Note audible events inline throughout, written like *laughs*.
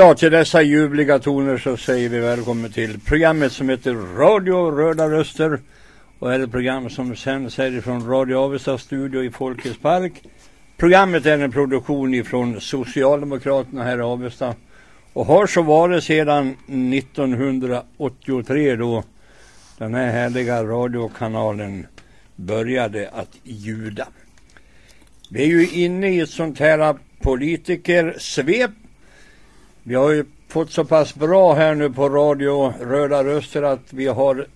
Ja, till dessa ljuvliga toner så säger vi välkommen till programmet som heter Radio Röda Röster och är ett program som sänds härifrån Radio Avesta studio i Folkets Park. Programmet är en produktion ifrån Socialdemokraterna här i Avesta och har så varit sedan 1983 då den här härliga radiokanalen började att ljuda. Vi är ju inne i ett sånt här politikersvep vi har ju fått så pass bra här nu på radio Röda Röster att vi har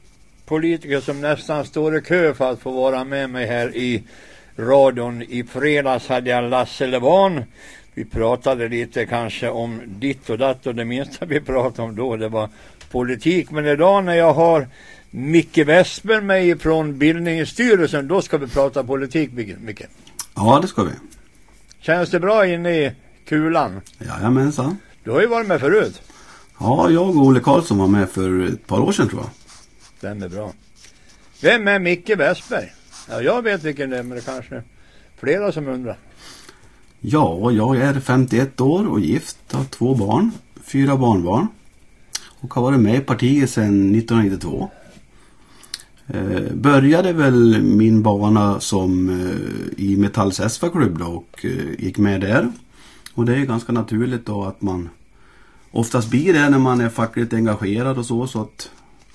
politiker som nästan står i kö för att få vara med mig här i radion. I fredags hade jag Lasse Levan. Vi pratade lite kanske om ditt och datt och det minsta vi pratade om då det var politik. Men idag när jag har Micke Westberg med från Bildningsstyrelsen då ska vi prata politik Micke. Ja, det ska vi. Känns det bra inne i kulan? Jajamensan. Du har ju varit med förut. Ja, jag och Olle Karlsson var med för ett par år sedan tror jag. Stämmer bra. Vem är Micke Westberg? Ja, jag vet vilken det är, men det kanske är flera som undrar. Ja, jag är 51 år och gift, har två barn, fyra barnbarn. Och har varit med i partiet sedan 1992. Eh, började väl min bana som eh, i Metalls SV-klubb och eh, gick med där. Och det är ju ganska naturligt då att man oftast blir det när man är fackligt engagerad och så. Så att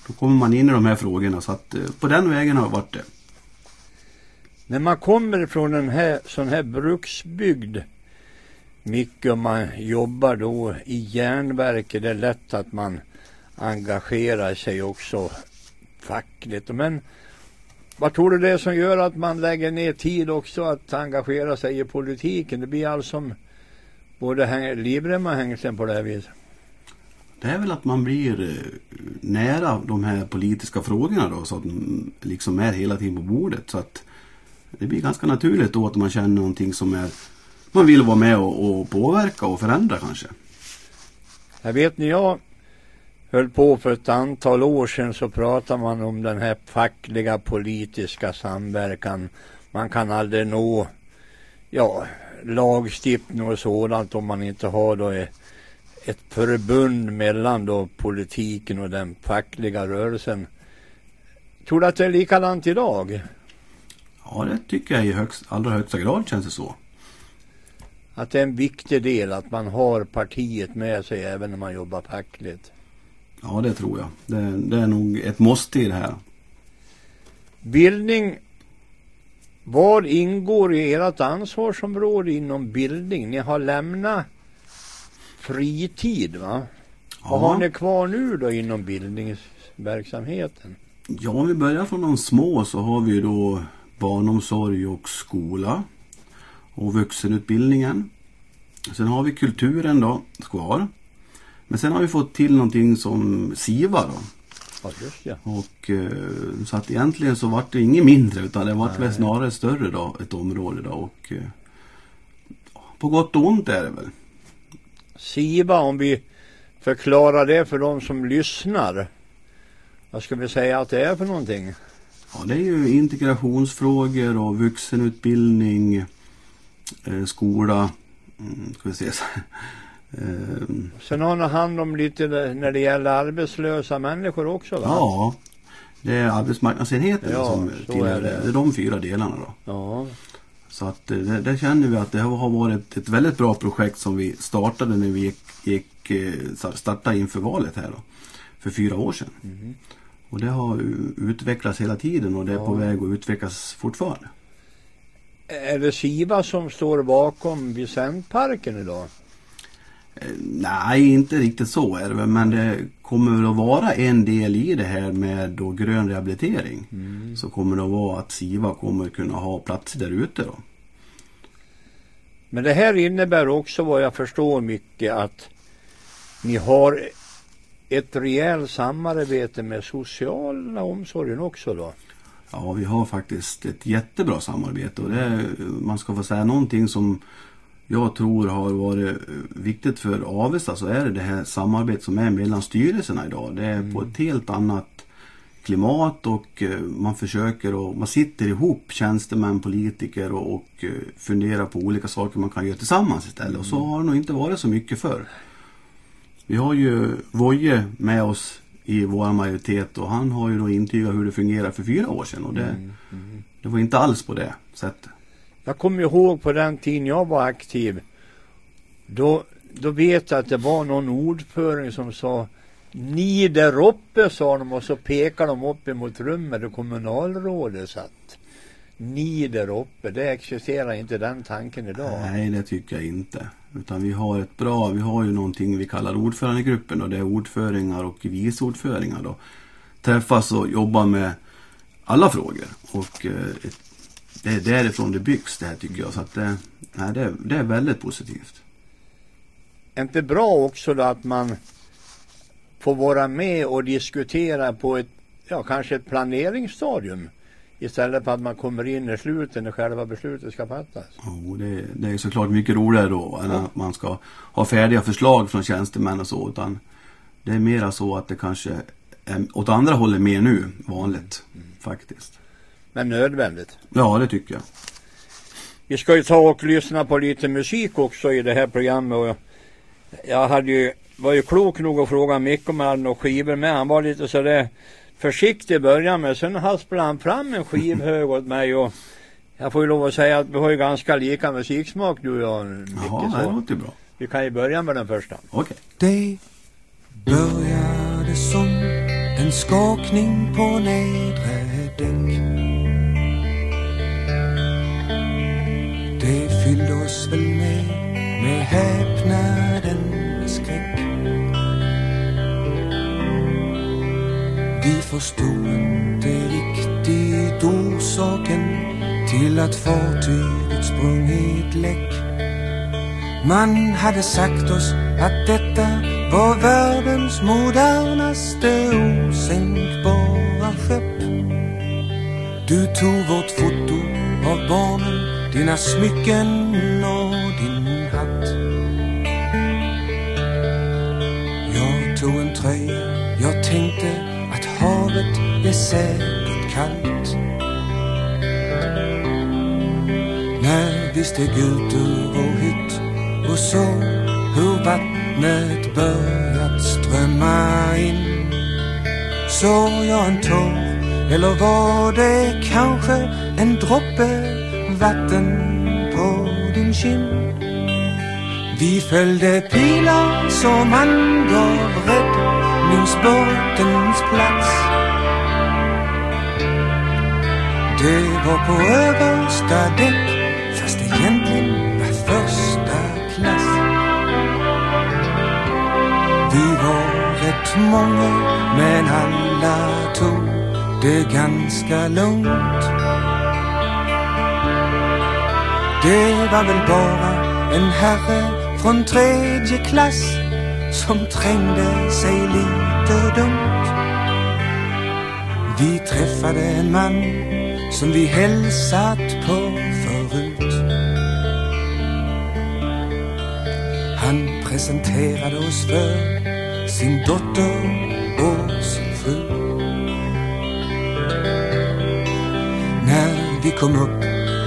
då kommer man in i de här frågorna. Så att eh, på den vägen har jag varit det. När man kommer från en här, sån här bruksbygd mycket och man jobbar då i järnverket, det är lätt att man engagerar sig också fackligt. Men vad tror du det är som gör att man lägger ner tid också att engagera sig i politiken? Det blir alltså både häng, livrem och hängslen på det här viset. Det är väl att man blir eh, nära de här politiska frågorna då så att de liksom är hela tiden på bordet. Så att det blir ganska naturligt då att man känner någonting som är man vill vara med och, och påverka och förändra kanske. Jag vet när jag höll på för ett antal år sedan så pratade man om den här fackliga politiska samverkan. Man kan aldrig nå ja, lagstiftning och sådant om man inte har då ett förbund mellan då politiken och den fackliga rörelsen. Tror du att det är likadant idag? Ja, det tycker jag i högst, allra högsta grad känns det så. Att det är en viktig del att man har partiet med sig även när man jobbar fackligt. Ja, det tror jag. Det, det är nog ett måste i det här. Bildning. Vad ingår i ert ansvarsområde inom bildning? Ni har lämnat fritid va? Ja. Vad har ni kvar nu då inom bildningsverksamheten? Ja, om vi börjar från de små så har vi då barnomsorg och skola och vuxenutbildningen. Sen har vi kulturen då, kvar. Men sen har vi fått till någonting som SIVA då. Ja, just ja. Och eh, så att egentligen så vart det inget mindre utan det vart väl snarare större då, ett område då och eh, på gott och ont är det väl. SIVA, om vi förklarar det för de som lyssnar. Vad ska vi säga att det är för någonting? Ja, det är ju integrationsfrågor och vuxenutbildning, eh, skola, mm, ska vi se. Så. Eh, Sen har ni hand om lite när det gäller arbetslösa människor också va? ja, det är arbetsmarknadsenheten Ja, som tillhör det. det. Är de fyra delarna då. Ja. Så att eh, det, det känner vi att det har varit ett väldigt bra projekt som vi startade när vi gick, gick eh, startade inför valet här då. För fyra år sedan. Mhm. Och det har utvecklats hela tiden och det är Ja. på väg att utvecklas fortfarande. är det Siva som står bakom Vicentparken idag? Eh, nej, inte riktigt så är det väl, men det kommer väl att vara en del i det här med då grön rehabilitering. Mm. Så kommer det att vara att SIVA kommer kunna ha platser där ute då. Men det här innebär också vad jag förstår mycket att ni har ett rejält samarbete med sociala omsorgen också då? Ja, vi har faktiskt ett jättebra samarbete och det man ska få säga någonting som jag tror har varit viktigt för Avesta så är det det här samarbetet som är mellan styrelserna idag. Det är mm. på ett helt annat klimat och eh, man försöker och man sitter ihop tjänstemän, politiker och, och eh, funderar på olika saker man kan göra tillsammans istället. Och så mm. har det nog inte varit så mycket förr. Vi har ju Voje med oss i vår majoritet och han har ju då intygat hur det fungerar för fyra år sedan och det, mm, mm. det var inte alls på det sättet. Jag kommer ihåg på den tiden jag var aktiv. Då, då vet jag att det var någon ordförande som sa Ni där uppe sa de och så pekade de upp emot rummet där kommunalrådet satt. Ni där uppe, det existerar inte den tanken idag. Nej, det tycker jag inte. Utan vi har ett bra, vi har ju någonting vi kallar ordförandegruppen och det är ordföringar och viceordföringar då. Träffas och jobbar med alla frågor. Och eh, ett det är därifrån det byggs det här tycker jag. Så att det, nej, det, det är väldigt positivt. Är inte bra också då att man får vara med och diskutera på ett, ja kanske ett planeringsstadium istället för att man kommer in i slutet när själva beslutet ska fattas. Oh, det, det är såklart mycket roligare då än att man ska ha färdiga förslag från tjänstemän och så. Utan det är mera så att det kanske är åt andra hållet mer nu vanligt mm. faktiskt. Men nödvändigt. Ja, det tycker jag. Vi ska ju ta och lyssna på lite musik också i det här programmet. Och jag hade ju, var ju klok nog att fråga Micke om han hade några skivor med. Han var lite sådär försiktig i början men sen haspelade han fram en skivhög åt mig och jag får ju lov att säga att vi har ju ganska lika musiksmak du och jag. Ja, det låter bra. Vi kan ju börja med den första. Okej. Okay. Det började som en skakning på nedre rösten med, med häpnadens skräck. Vi förstod inte riktigt orsaken till att fartyget sprungit läck. Man hade sagt oss att detta var världens modernaste osänkbara skepp. Du tog vårt foto av barnen, dina smycken och din hatt. Jag tog en tröja, jag tänkte att havet är säkert kallt. När vi steg ut ur vår hytt och såg hur vattnet börjat strömma in såg jag en tår, eller var det kanske en droppe vatten på din kind? Vi följde pilar som angav räddningsbåtens plats. Det var på översta däck, fast egentligen var första klass. Vi var rätt många, men alla tog det ganska lugnt. Det var väl bara en herre från tredje klass som trängde sig lite dumt. Vi träffade en man som vi hälsat på förut. Han presenterade oss för sin dotter och sin fru. När vi kom upp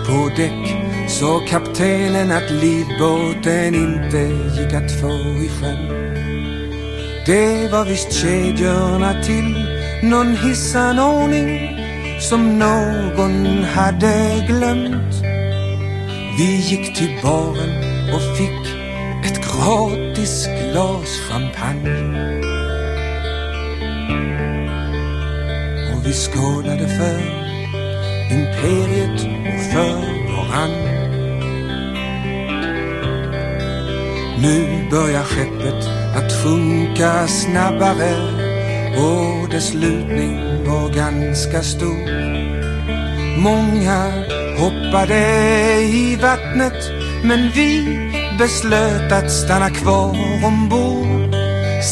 på däck Sa kaptenen att livbåten inte gick att få i sjön. Det var visst kedjorna till någon hissanordning som någon hade glömt. Vi gick till baren och fick ett gratis glas champagne. Och vi skålade för imperiet och för varann. Nu börjar skeppet att sjunka snabbare och dess lutning var ganska stor. Många hoppade i vattnet men vi beslöt att stanna kvar ombord.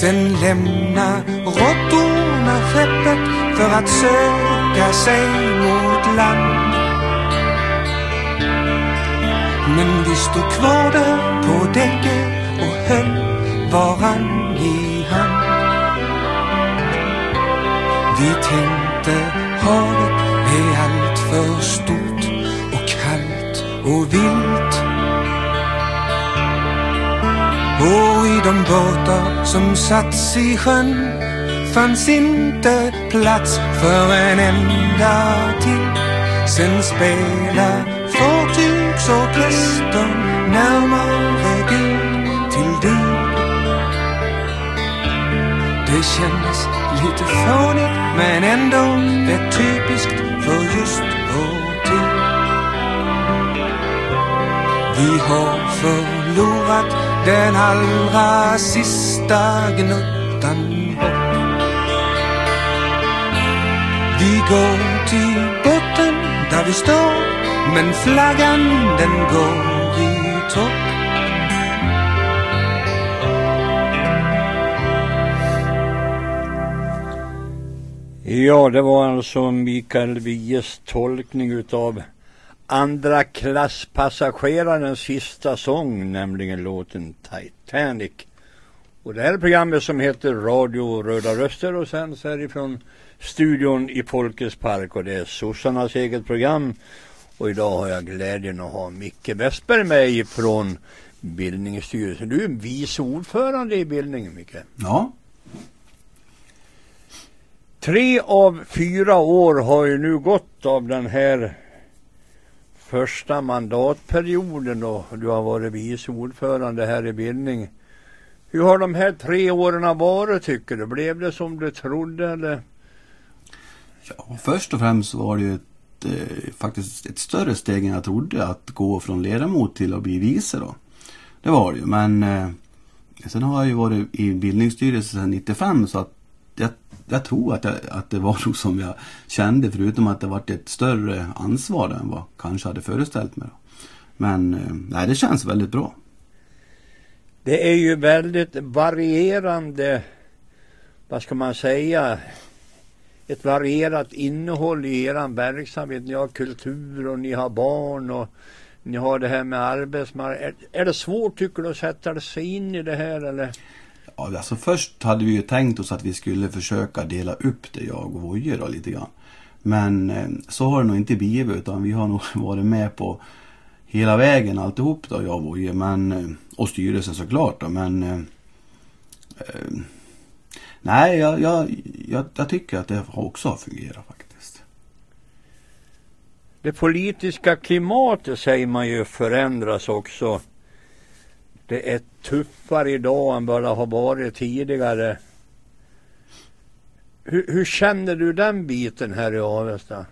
Sen lämna råttorna skeppet för att söka sig mot land. Men vi stod kvar där på däcket och höll varann i hand. Vi tänkte havet är allt för stort och kallt och vilt. Och i de båtar som satts i sjön fanns inte plats för en enda till. Sen spela fartygsorkestern närmare fånigt men ändå rätt typiskt för just vår tid. Vi har förlorat den allra sista gnuttan hopp. Vi går till botten där vi står men flaggan den går i topp. Ja, det var alltså Mikael Wiehes tolkning utav andra klasspassagerarens sista sång, nämligen låten Titanic. Och det här är programmet som heter Radio Röda Röster och sänds härifrån studion i Folkets Park och det är sossarnas eget program. Och idag har jag glädjen att ha Micke Westberg med ifrån Bildningsstyrelsen. Du är vice ordförande i bildningen, Micke. Ja. Tre av fyra år har ju nu gått av den här första mandatperioden och du har varit vice ordförande här i bildning. Hur har de här tre åren varit tycker du? Blev det som du trodde eller? Ja, först och främst var det ju ett, eh, faktiskt ett större steg än jag trodde att gå från ledamot till att bli vice då. Det var det ju, men eh, sen har jag ju varit i bildningsstyrelsen sedan 95 så att jag, tror att, jag, att det var *laughs* så som jag kände förutom att det varit ett större ansvar än vad jag kanske hade föreställt mig. Men eh, nej, det känns väldigt bra. Det är ju väldigt varierande, vad ska man säga, ett varierat innehåll i er verksamhet. Ni har kultur och ni har barn och ni har det här med arbetsmarknad. Är, är det svårt tycker du att sätta sig in i det här eller? Ja, alltså först hade vi ju tänkt oss att vi skulle försöka dela upp det, jag och Voje då lite grann. Men eh, så har det nog inte blivit utan vi har *laughs* nog varit med på hela vägen alltihop då, jag och Voje. Men, eh, och styrelsen såklart då, men eh, eh, Nej, jag, jag, jag, jag tycker att det också har fungerat faktiskt. Det politiska klimatet säger man ju förändras också. Det är tuffare idag än vad det har varit tidigare. Hur, hur känner du den biten här i Avesta?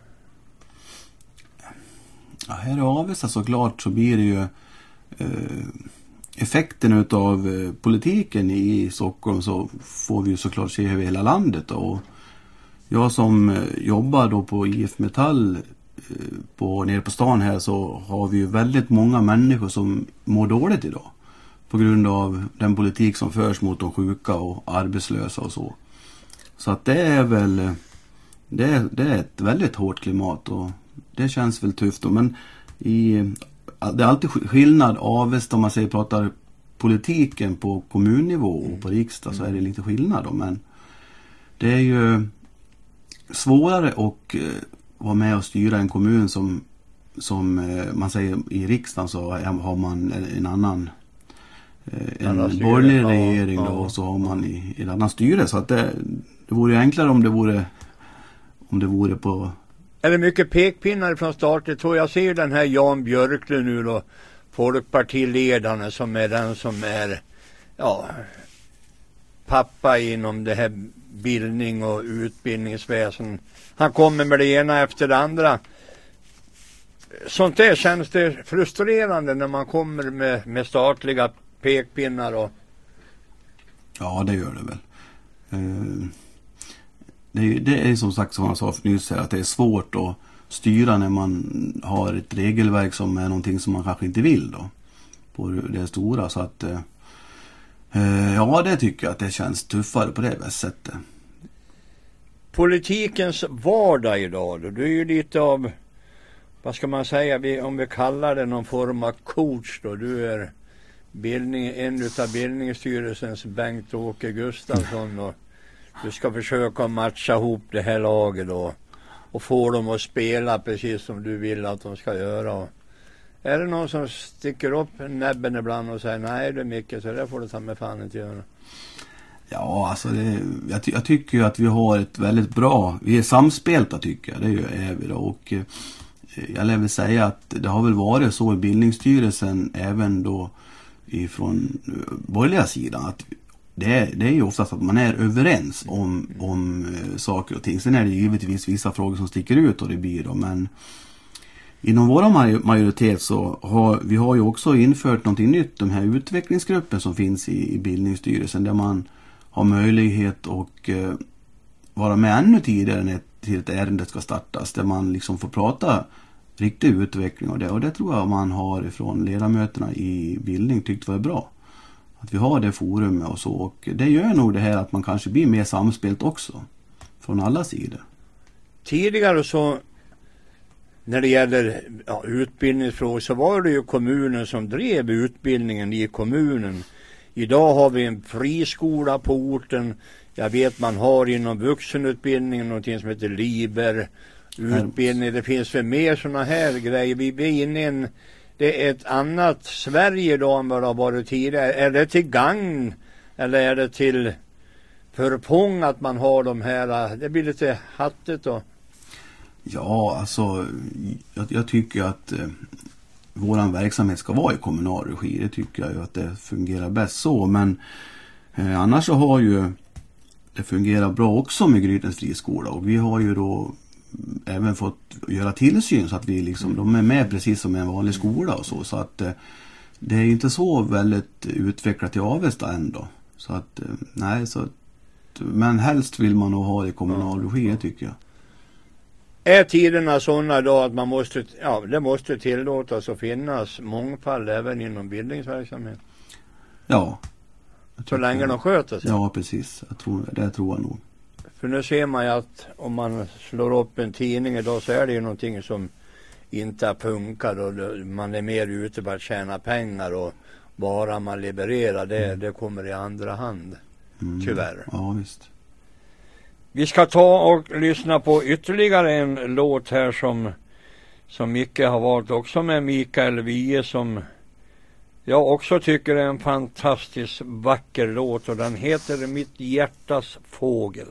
Ja, här i Avesta såklart så blir det ju eh, effekten utav eh, politiken i Stockholm så får vi ju såklart se över hela landet. Och jag som eh, jobbar då på IF Metall eh, på, nere på stan här så har vi ju väldigt många människor som mår dåligt idag. På grund av den politik som förs mot de sjuka och arbetslösa och så. Så att det är väl det är, det är ett väldigt hårt klimat och det känns väl tufft. Då. Men i det är alltid skillnad Avesta om man säger pratar politiken på kommunnivå och på riksdag så är det lite skillnad då, men det är ju svårare att eh, vara med och styra en kommun som som eh, man säger i riksdagen så har man en annan en borgerlig regering då och så har man i, i ett annat styre så att det, det vore enklare om det vore om det vore på är det mycket pekpinnar från statligt håll? Jag ser den här Jan Björklund nu då, folkpartiledaren som är den som är, ja, pappa inom det här bildning och utbildningsväsen. Han kommer med det ena efter det andra. sånt där känns det frustrerande när man kommer med, med statliga pekpinnar och Ja, det gör det väl. Eh, det är, det är som sagt som jag sa nyss här, att det är svårt att styra när man har ett regelverk som är någonting som man kanske inte vill då. På det stora så att eh, eh, Ja, det tycker jag att det känns tuffare på det sättet. Politikens vardag idag då, du är ju lite av vad ska man säga, om vi kallar det någon form av coach då. Du är bildning, en utav bildningsstyrelsens Bengt-Åke Gustafsson och du ska försöka matcha ihop det här laget då och få dem att spela precis som du vill att de ska göra. Och är det någon som sticker upp näbben ibland och säger nej du Micke, så det får du ta med fan inte göra. Ja, alltså det, jag, ty jag, tycker ju att vi har ett väldigt bra, vi är samspelta tycker jag, det är vi då. Och eh, jag lär väl säga att det har väl varit så i bildningsstyrelsen även då ifrån eh, borgerliga sidan att det är, det är ju oftast att man är överens om, om eh, saker och ting. Sen är det givetvis vissa frågor som sticker ut och det blir då, men inom vår majoritet så har vi har ju också infört någonting nytt, de här utvecklingsgruppen som finns i, i bildningsstyrelsen där man har möjlighet att eh, vara med ännu tidigare när ett, till ett ärende ska startas, där man liksom får prata riktig utveckling och det. Och det tror jag man har ifrån ledamöterna i bildning tyckt var bra. Att vi har det forumet och så. Och det gör nog det här att man kanske blir mer samspelt också. Från alla sidor. Tidigare så när det gäller ja, utbildningsfrågor så var det ju kommunen som drev utbildningen i kommunen. Idag har vi en friskola på orten. Jag vet man har inom vuxenutbildningen någonting som heter LIBER utbildning. Det finns väl mer sådana här grejer. Vi är inne i en, det är ett annat Sverige då än vad det har varit tidigare. Är det till gagn eller är det till förpång att man har de här, det blir lite hattigt då? Ja, alltså jag, jag tycker att eh, våran verksamhet ska vara i kommunal regi. Det tycker jag ju att det fungerar bäst så. Men eh, annars så har ju det fungerat bra också med Grytens friskola och vi har ju då även fått göra tillsyn så att vi liksom, de är med precis som en vanlig skola och så. Så att eh, det är inte så väldigt utvecklat i Avesta ändå. Så att, eh, nej, så att, men helst vill man nog ha det i kommunal regi, tycker jag. Är tiderna sådana då att man måste, ja, det måste tillåtas att finnas mångfald även inom bildningsverksamhet? Ja. Så länge de sköter sig? Ja, precis. Jag tror, det tror jag nog. För nu ser man ju att om man slår upp en tidning idag så är det ju någonting som inte funkar och man är mer ute på att tjäna pengar och bara man levererar det, mm. det kommer i andra hand. Mm. Tyvärr. Ja, visst. Vi ska ta och lyssna på ytterligare en låt här som, som Micke har valt också med Mikael Wiehe som jag också tycker är en fantastiskt vacker låt och den heter Mitt hjärtas fågel.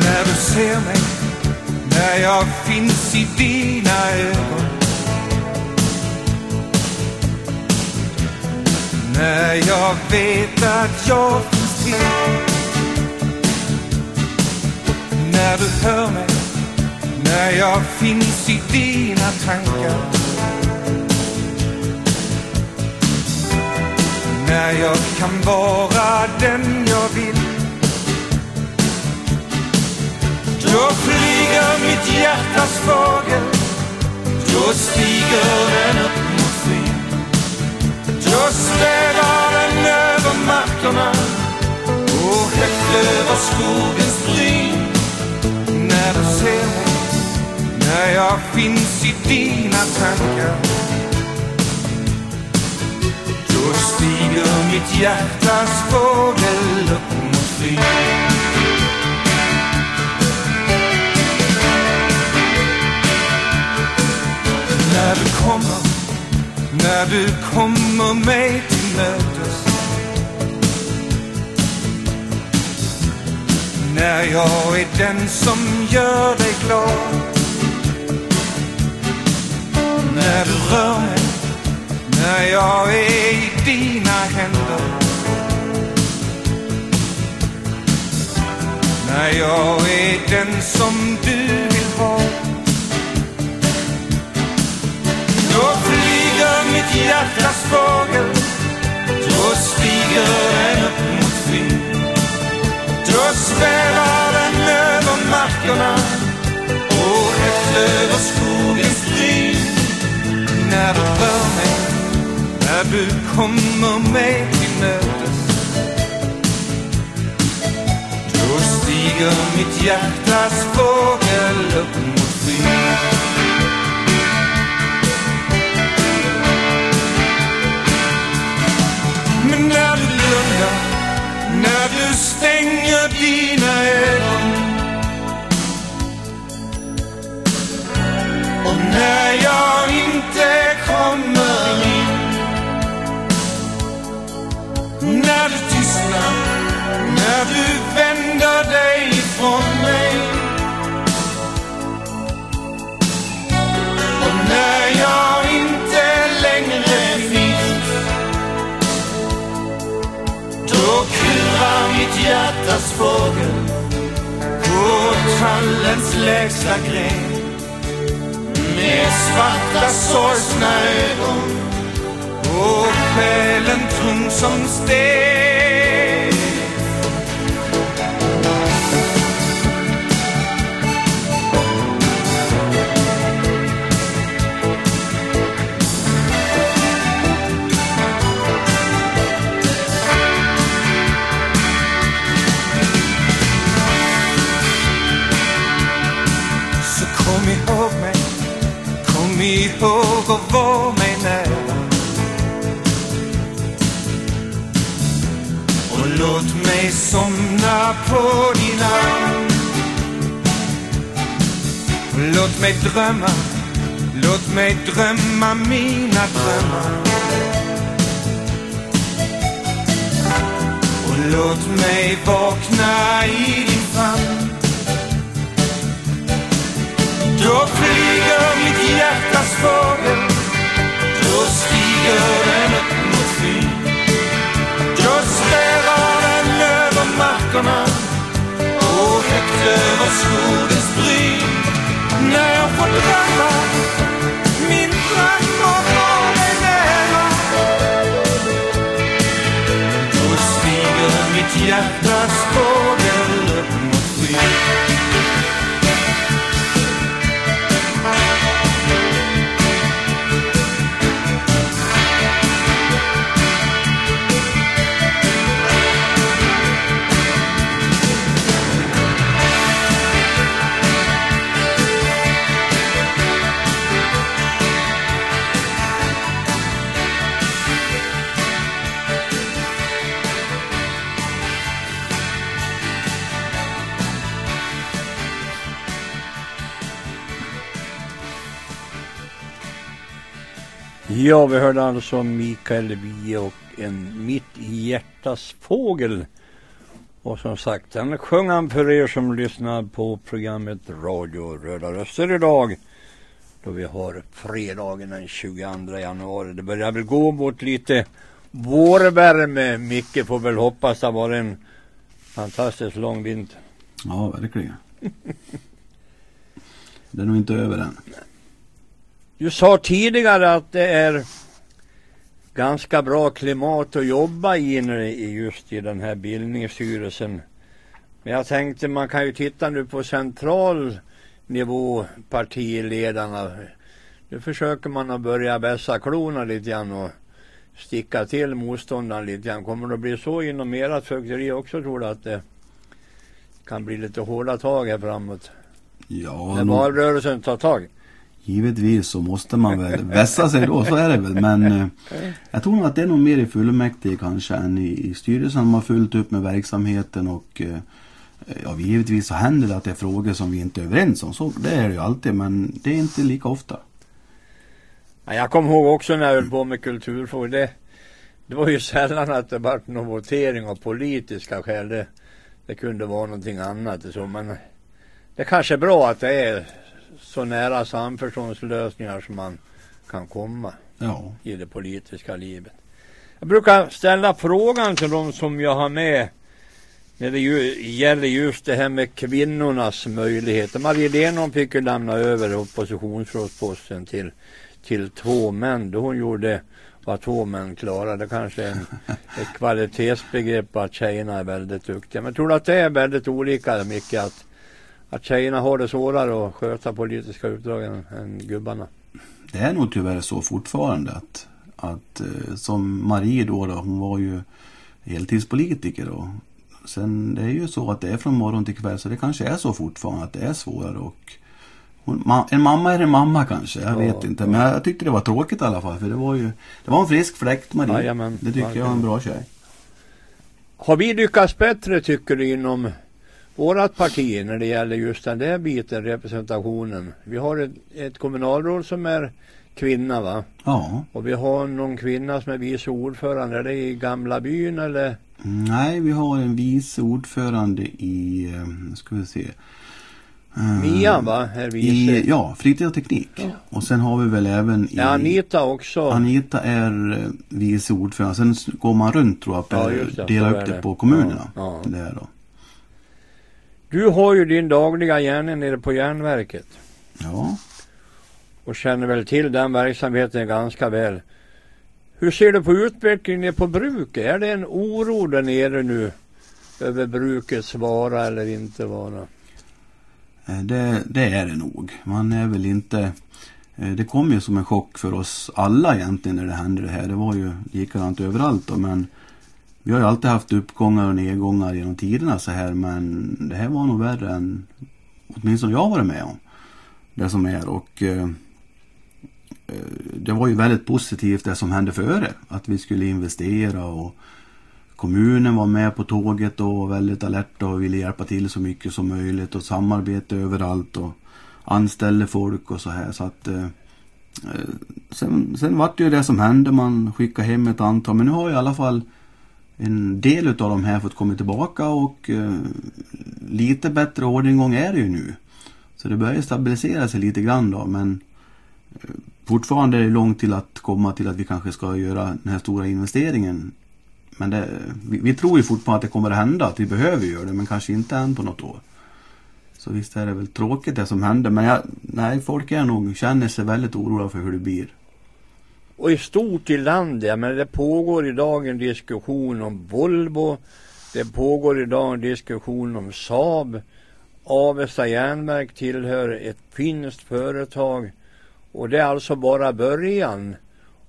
När du ser mig, när jag finns i dina ögon. När jag vet att jag finns till när du hör mig, när jag finns i dina tankar. När jag kan vara den jag vill. Då flyger mitt hjärtas fågel, då stiger den upp mot skyn. Då svävar den över markerna och högt över skogens när du ser mig, när jag finns i dina tankar. Då stiger mitt hjärtas fågel upp mot skyn. När du kommer, när du kommer mig till mötes när jag är den som gör dig glad när du rör mig, när jag är i dina händer. När jag är den som du vill ha. Då flyger mitt hjärtas fågel, då stiger den upp. Då svävar den över markerna och högt över skogens bryn. När du rör mig, när du kommer mig till mötes. Då stiger mitt hjärtas fågel upp mot skyn. Men när du blundar, när du stänger dina ögon. Och när jag inte kommer in. När du tystnar, fågel på tallens lägsta gren. Med svarta sorgsna ögon. Och själen tung som sten. Ihåg och var mig nära. Och låt mig somna på din arm. Låt mig drömma, låt mig drömma mina drömmar. Och låt mig vakna i din famn. Då flyger mitt hjärtats fågel. Då stiger den upp mot skyn Då svävar den över markerna. Och högt över skogens bryn. När jag får drömma Min dröm och vara dig nära. Då stiger mitt hjärtas fågel upp mot skyn Ja, vi hörde alltså Mikael Wiehe och en Mitt i hjärtas fågel. Och som sagt, den sjöng han för er som lyssnar på programmet Radio Röda Röster idag. Då vi har fredagen den 22 januari. Det börjar väl gå mot lite vårvärme. Micke får väl hoppas det var en fantastiskt lång vinter. Ja, verkligen. *laughs* Det är nog inte över än. Du sa tidigare att det är ganska bra klimat att jobba i just i den här bildningsstyrelsen. Men jag tänkte man kan ju titta nu på central nivå, partiledarna. Nu försöker man att börja vässa klorna lite grann och sticka till motståndaren lite grann. Kommer det att bli så inom ert fögderi också tror du att det kan bli lite hårda tag här framåt? Ja, När valrörelsen tar tag? Givetvis så måste man väl vässa sig då, så är det väl. Men eh, jag tror nog att det är nog mer i fullmäktige kanske än i, i styrelsen. De har fullt upp med verksamheten och eh, ja, givetvis så händer det att det är frågor som vi inte är överens om. Så det är det ju alltid, men det är inte lika ofta. Jag kommer ihåg också när jag höll på med kulturfrågor. Det, det var ju sällan att det var någon votering av politiska skäl. Det, det kunde vara någonting annat så. Men det kanske är bra att det är så nära samförståndslösningar som man kan komma Ja. i det politiska livet. Jag brukar ställa frågan till de som jag har med när det gäller just det här med kvinnornas möjligheter. Marie Lenholm fick ju lämna över oppositionsrådsposten till, till två män då hon gjorde vad två män klarade. Kanske en, *laughs* ett kvalitetsbegrepp att tjejerna är väldigt duktiga. Men tror du att det är väldigt olika mycket att, att tjejerna har det svårare att sköta politiska uppdrag än, än gubbarna? Det är nog tyvärr så fortfarande att, att eh, som Marie då, då, hon var ju heltidspolitiker och sen det är ju så att det är från morgon till kväll så det kanske är så fortfarande att det är svårare och hon, ma, en mamma är en mamma kanske, jag Ja, vet inte. Men jag tyckte det var tråkigt i alla fall för det var ju Det var en frisk fläkt Marie. Jajamän, det tycker jag är en bra tjej. Har vi lyckats bättre tycker du inom vårat parti när det gäller just den där biten, representationen? Vi har ett, ett kommunalråd som är kvinna va? Ja. Och vi har någon kvinna som är vice ordförande. Är det i Gamla byn eller? Nej, vi har en vice ordförande i, eh, nu ska vi se. Eh, Mia va? Är vice. I, ja, fritid och teknik. Och sen har vi väl även i... Ja, Anita också. Anita är eh, vice ordförande. Sen går man runt tror jag, Ja, det, delar upp det det. på kommunerna. Ja, ja. Där då. Du har ju din dagliga gärning nere på järnverket. Ja. Och känner väl till den verksamheten ganska väl. Hur ser du på utvecklingen på bruket? Är det en oro där nere nu? Över brukets vara eller inte vara? Eh, Det, det är det nog. Man är väl inte... eh, Det kom ju som en chock för oss alla egentligen när det hände det här. Det var ju likadant överallt då, men vi har ju alltid haft uppgångar och nedgångar genom tiderna så här men det här var nog värre än åtminstone jag varit med om. Det som är och eh, eh, det var ju väldigt positivt det som hände före. Att vi skulle investera och kommunen var med på tåget och var väldigt alerta och ville hjälpa till så mycket som möjligt och samarbete överallt och anställde folk och så här så att eh, eh, sen, sen vart det ju det som hände, man skickade hem ett antal men nu har i alla fall en del utav de här fått komma tillbaka och eh, lite bättre orderingång är det ju nu. Så det börjar stabilisera sig lite grann då men eh, fortfarande är det långt till att komma till att vi kanske ska göra den här stora investeringen. Men det, vi, vi tror ju fortfarande att det kommer att hända, att vi behöver göra det men kanske inte än på något år. Så visst är det väl tråkigt det som händer men jag, nej, folk är nog, känner sig väldigt oroliga för hur det blir. Och i stort i landet, men det pågår idag en diskussion om Volvo. Det pågår idag en diskussion om Saab. Avesta järnverk tillhör ett finskt företag. Och det är alltså bara början.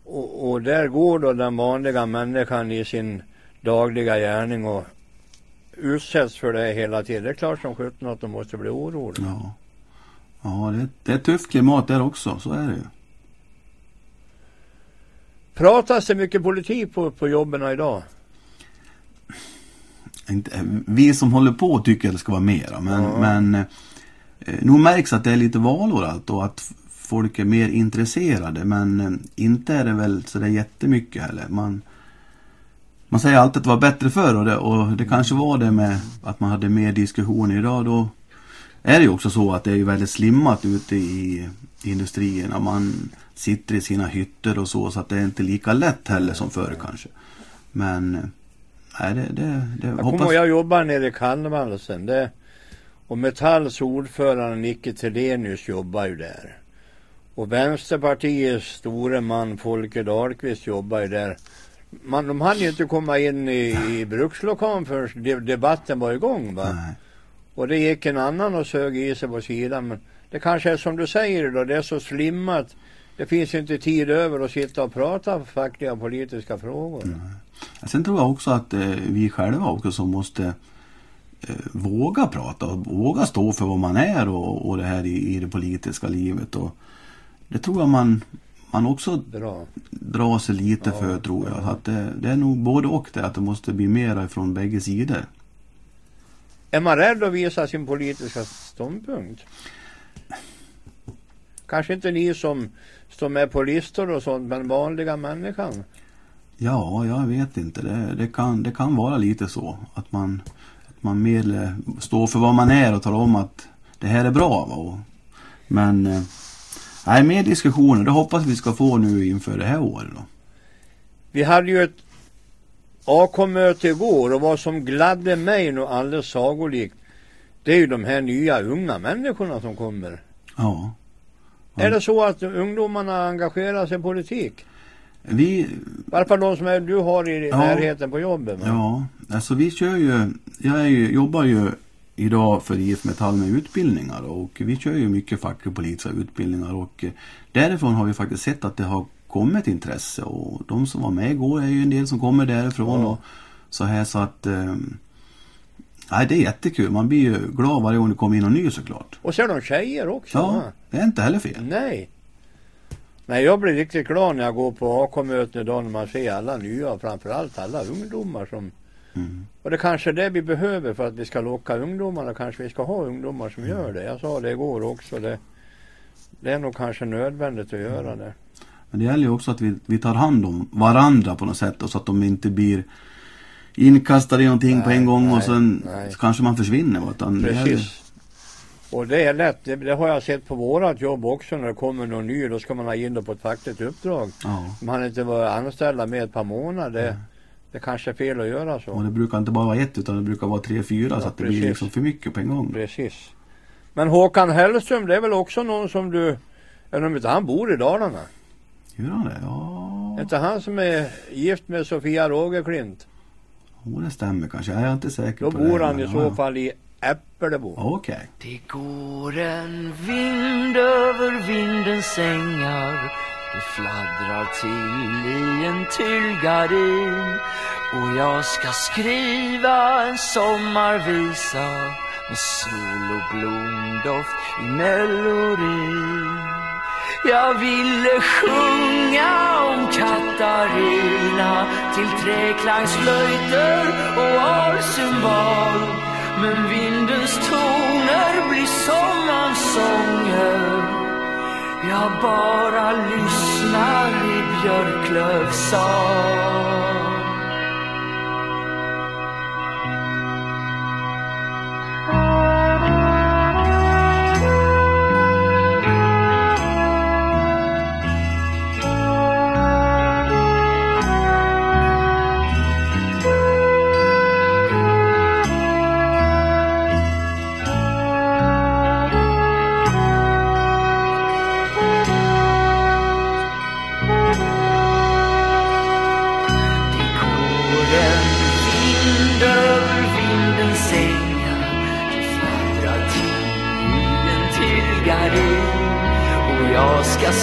Och, och där går då den vanliga människan i sin dagliga gärning och utsätts för det hela tiden. Det är klart som sjutton att de måste bli oroliga. Ja, ja det, det är ett tufft klimat där också, så är det ju. Pratas det mycket politik på, på jobben idag? Inte, vi som håller på tycker att det ska vara mera, men, Ja. men eh, nog märks att det är lite valår allt och att folk är mer intresserade, men eh, inte är det väl så det jättemycket heller. Man, man säger alltid att det var bättre förr och det, och det kanske var det med att man hade mer diskussioner idag. Då är det ju också så att det är väldigt slimmat ute i industrierna. Man sitter i sina hytter och så, så att det är inte lika lätt heller som förr kanske. Men nej, det, det, det Jag kommer ihåg, jag jobbade nere i Kalmarlsen. Det, och Metalls ordförande Nicke Thelenius jobbar ju där. Och Vänsterpartiets store man Folke Dahlqvist jobbar ju där. Man, de hann ju inte komma in i, i brukslokalen förrän de, debatten var igång va. Nej. Och det gick en annan och sög i sig på sidan. Men det kanske är som du säger då, det är så slimmat. Det finns inte tid över att sitta och prata fackliga och politiska frågor. Sen tror jag också att eh, vi själva också som måste eh, våga prata och våga stå för vad man är och, och det här i, i det politiska livet. Och det tror jag man, man också Bra. drar sig lite Ja, för tror jag. ja. Att det, det är nog både och det, att det måste bli mera från bägge sidor. Är man rädd att visa sin politiska ståndpunkt? Kanske inte ni som står med på listor och sånt, men vanliga människan. Ja, jag vet inte. Det, det, kan, det kan vara lite så. Att man, att man mer står för vad man är och talar om att det här är bra. Va? Men eh, Nej, mer diskussioner. Det hoppas vi ska få nu inför det här året då. Vi hade ju ett AK-möte igår och vad som gladde mig nu alldeles sagolikt det är ju de här nya unga människorna som kommer. Ja. Ja. Är det så att ungdomarna engagerar sig i politik? Vi, I alla fall de som är, du har i Ja. närheten på jobbet. va? ja, alltså vi kör ju, jag är ju, jobbar ju idag för IF Metall med utbildningar och vi kör ju mycket facklig-politiska utbildningar och eh, därifrån har vi faktiskt sett att det har kommit intresse och de som var med igår är ju en del som kommer därifrån Ja. och så här så att eh, Nej, det är jättekul. Man blir ju glad varje gång det kommer in någon ny såklart. Och så är de tjejer också. Ja, va? det är inte heller fel. Nej. Nej, jag blir riktigt glad när jag går på AK-möten idag när man ser alla nya och framförallt alla ungdomar som Mm. Och det kanske är det vi behöver för att vi ska locka ungdomarna. Kanske vi ska ha ungdomar som gör det. Jag sa det igår också. Det, det är nog kanske nödvändigt att göra det. Men det gäller ju också att vi, vi tar hand om varandra på något sätt och så att de inte blir inkastade i någonting på Nej, en gång och nej, sen nej. så kanske man försvinner. Utan det gäller- Precis. Och det är lätt. Det, det har jag sett på vårat jobb också när det kommer någon ny. Då ska man ha in det på ett fackligt uppdrag. Ja. Man inte vara anställda med ett par månader. Det, det kanske är fel att göra så. Och det brukar inte bara vara ett utan det brukar vara tre, fyra Ja, så att det precis. blir liksom för mycket på en gång. Precis. Men Håkan Hellström, det är väl också någon som du, eller om inte han bor i Dalarna? Gör han det? Ja, Är inte han som är gift med Sofia Rogerklint? oh, det stämmer kanske. Jag är inte säker Då på det. bor han i ja, så ja. fall i Äppelebo. Okej. Det går en vind över vindens ängar Det fladdrar till i en tyllgardin Och jag ska skriva en sommarvisa Med sol och blomdoft i melodin jag ville sjunga om Katarina till treklangsflöjter och alcymbal Men vindens toner blir sommarsånger Jag bara lyssnar i Björklövs sal. you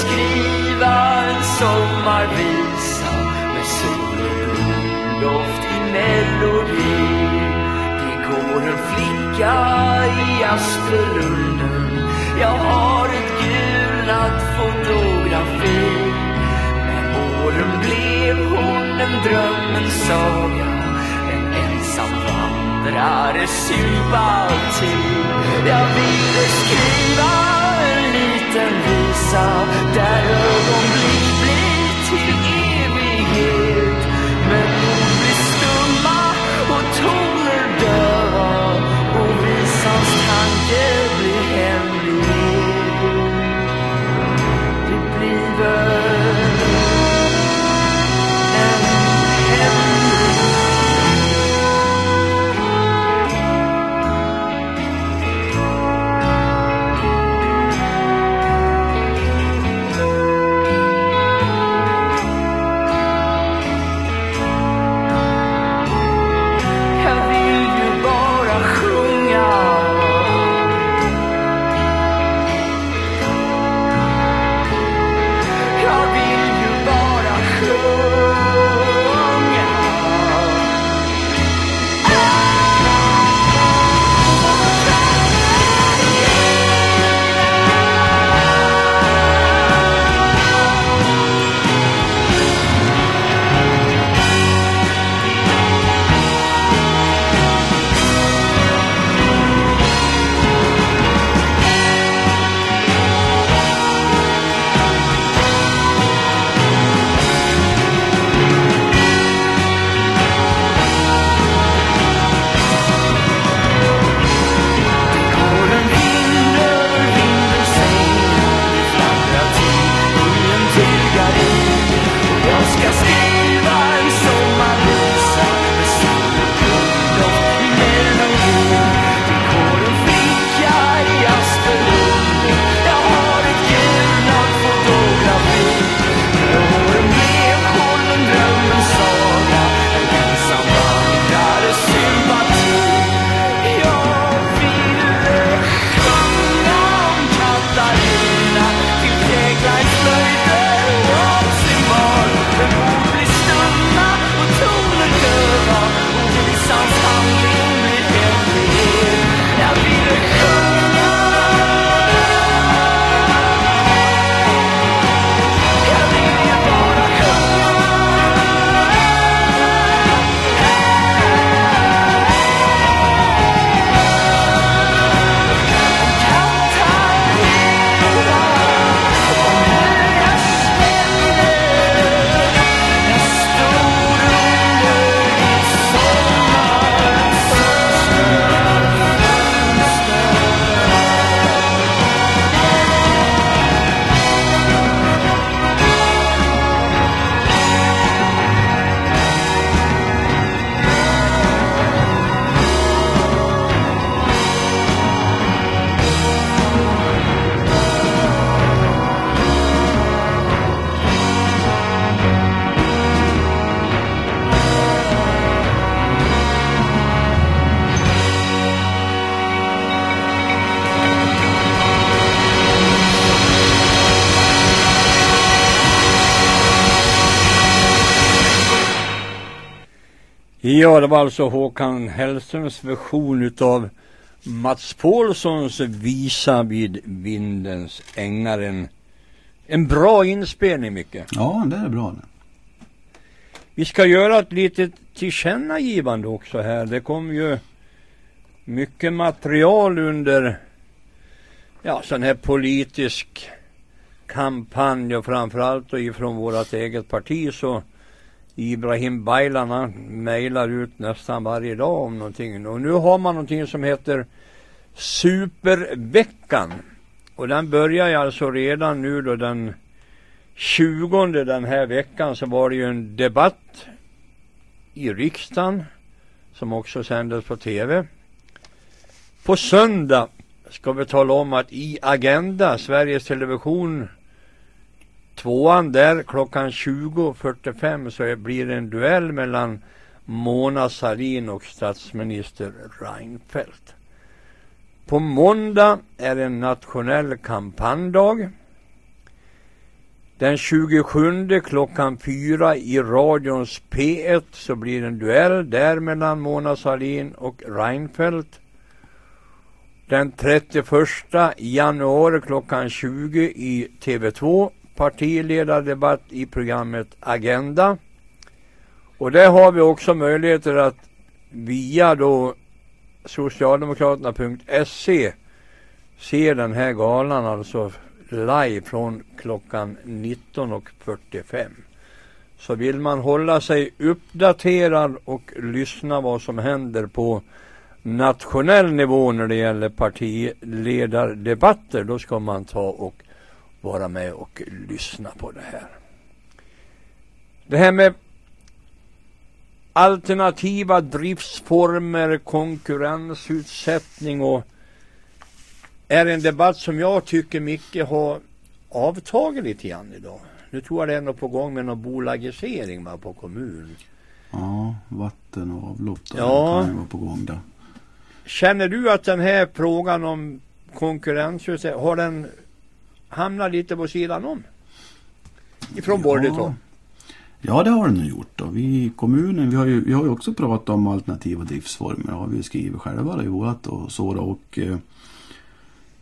skriva en sommarvisa Med sol och blomdoft i melodi. Det går en flicka i Aspelunden. Jag har ett gulnat fotografi. Med åren blev hon en drömmens saga En ensam vandrare sympati Jag ville skriva en liten visa Där ögonblick blir till. Ja, det var alltså Håkan Hellströms version utav Mats Paulssons visa vid vindens ängar. En, en bra inspelning, Micke. Ja, det är bra. Vi ska göra ett litet tillkännagivande också här. Det kom ju mycket material under ja, sån här politisk kampanj och framförallt då ifrån vårt eget parti så Ibrahim Baylan han mejlar ut nästan varje dag om någonting. Och nu har man någonting som heter Superveckan. Och den börjar ju alltså redan nu då den 20 den här veckan så var det ju en debatt i riksdagen som också sändes på tv. På söndag ska vi tala om att i Agenda, Sveriges Television tvåan där klockan 20.45 så blir det en duell mellan Mona Sahlin och statsminister Reinfeldt. På måndag är det en nationell kampanjdag. Den 27 klockan 4 i radions P1 så blir det en duell där mellan Mona Sahlin och Reinfeldt. Den 31 januari klockan 20 i TV2 partiledardebatt i programmet Agenda. Och där har vi också möjligheter att via då socialdemokraterna.se se den här galan alltså live från klockan 19.45. Så vill man hålla sig uppdaterad och lyssna vad som händer på nationell nivå när det gäller partiledardebatter, då ska man ta och vara med och lyssna på det här. Det här med alternativa driftsformer, konkurrensutsättning och är en debatt som jag tycker mycket har avtagit lite grann idag. Nu tror jag det är något på gång med någon bolagisering va, på kommun. Ja, vatten och avlopp då, Ja. kan ju vara på gång där. Känner du att den här frågan om konkurrensutsättning, har den hamnat lite på sidan om? Ifrån borgerligt håll? Ja, det har den gjort. Då. Vi i kommunen vi har, ju, vi har ju också pratat om alternativa driftsformer. Har vi skrivit själva då, i vårat och så. Då. Och, eh,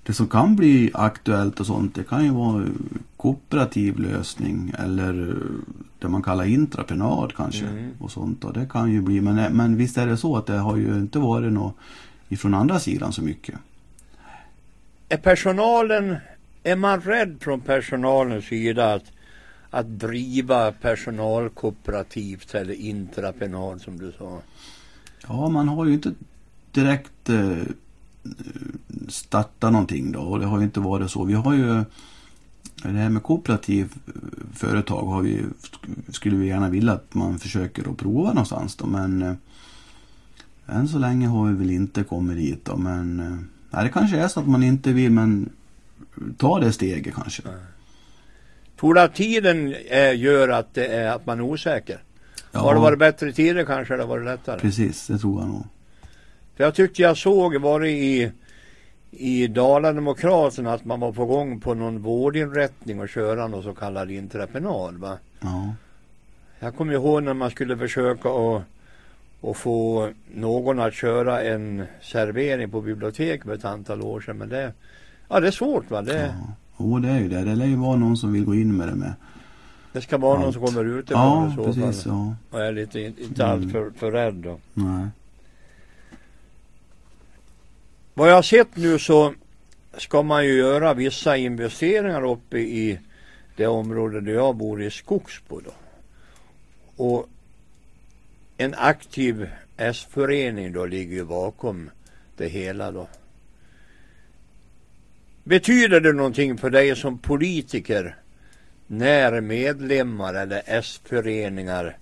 det som kan bli aktuellt och sånt det kan ju vara kooperativ lösning eller eh, det man kallar intraprenad kanske. Mm. Och sånt. Och det kan ju bli, men, men visst är det så att det har ju inte varit något ifrån andra sidan så mycket. Är personalen, är man rädd från personalens sida att, att driva personalkooperativt eller intrapenal som du sa? Ja, man har ju inte direkt eh, startat någonting då och det har ju inte varit så. Vi har ju det här med kooperativ eh, företag har vi, skulle vi gärna vilja att man försöker att prova någonstans då men eh, än så länge har vi väl inte kommit dit då men eh, nej, det kanske är så att man inte vill men ta det steget kanske. Tror du att tiden är, gör att, det är, att man är osäker? Ja, Har det varit bättre tider kanske det varit lättare? precis, det tror jag nog. För jag tyckte jag såg, var det i, i Dalademokraterna att man var på gång på någon vårdinrättning och köra någon så kallad intraprenad va? Ja. Jag kommer ihåg när man skulle försöka att och få någon att köra en servering på bibliotek för ett antal år sedan. Men det, ja, det är svårt va? Det, Ja. Jo, det är ju det. Det lär ju vara någon som vill gå in med det med. det ska vara någon Allt. som kommer utifrån Ja, så precis. fall. Ja. Och är lite, inte Mm. allt för, för rädd då. Nej. Vad jag har sett nu så ska man ju göra vissa investeringar uppe i det område där jag bor i Skogsbo då. Och en aktiv S-förening då ligger ju bakom det hela då. Betyder det någonting för dig som politiker när medlemmar eller S-föreningar